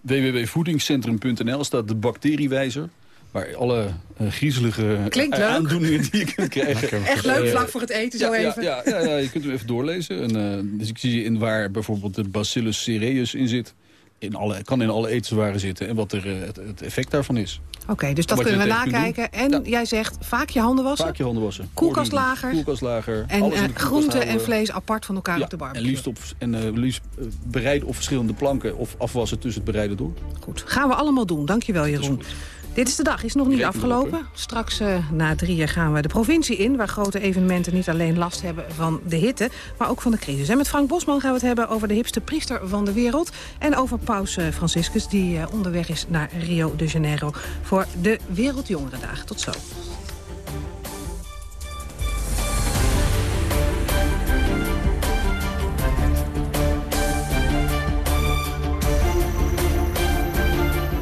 www.voedingscentrum.nl staat de bacteriewijzer... waar alle eh, griezelige aandoeningen die je kunt krijgen... Echt leuk, vlak voor het eten zo ja, ja, even. Ja, ja, ja, je kunt hem even doorlezen. En, eh, dus ik zie in waar bijvoorbeeld de Bacillus cereus in zit. In alle, kan in alle etenswaren zitten. En wat er, eh, het, het effect daarvan is. Oké, dus dat kunnen we nakijken. En jij zegt vaak je handen wassen. Vaak je handen wassen. Koelkast Voortdurend. lager. Koelkast lager. En alles in eh, de koelkast groente en vlees apart van elkaar Ja, op de en barbecue. liefst, op, en, eh, liefst bereiden op verschillende planken of afwassen tussen het bereiden door. Goed, gaan we allemaal doen. Dankjewel Jeroen. Dit is de dag, is nog niet afgelopen. Straks eh, na drieën gaan we de provincie in... waar grote evenementen niet alleen last hebben van de hitte... maar ook van de crisis. En met Frank Bosman gaan we het hebben over de hipste priester van de wereld... en over paus eh, Franciscus, die eh, onderweg is naar Rio de Janeiro... voor de Wereldjongerendagen. Tot zo.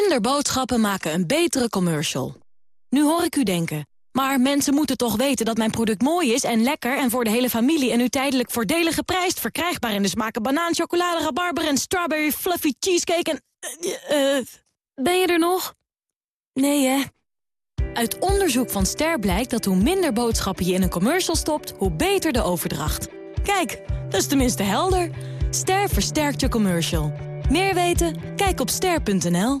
Minder boodschappen maken een betere commercial. Nu hoor ik u denken, maar mensen moeten toch weten dat mijn product mooi is en lekker... en voor de hele familie en nu tijdelijk voordelig geprijsd... verkrijgbaar in de smaken banaan, chocolade, rabarber en strawberry fluffy cheesecake en... eh, eh, ben je er nog? Nee, hè? Uit onderzoek van Ster blijkt dat hoe minder boodschappen je in een commercial stopt... hoe beter de overdracht. Kijk, dat is tenminste helder. Ster versterkt je commercial. Meer weten? Kijk op ster.nl.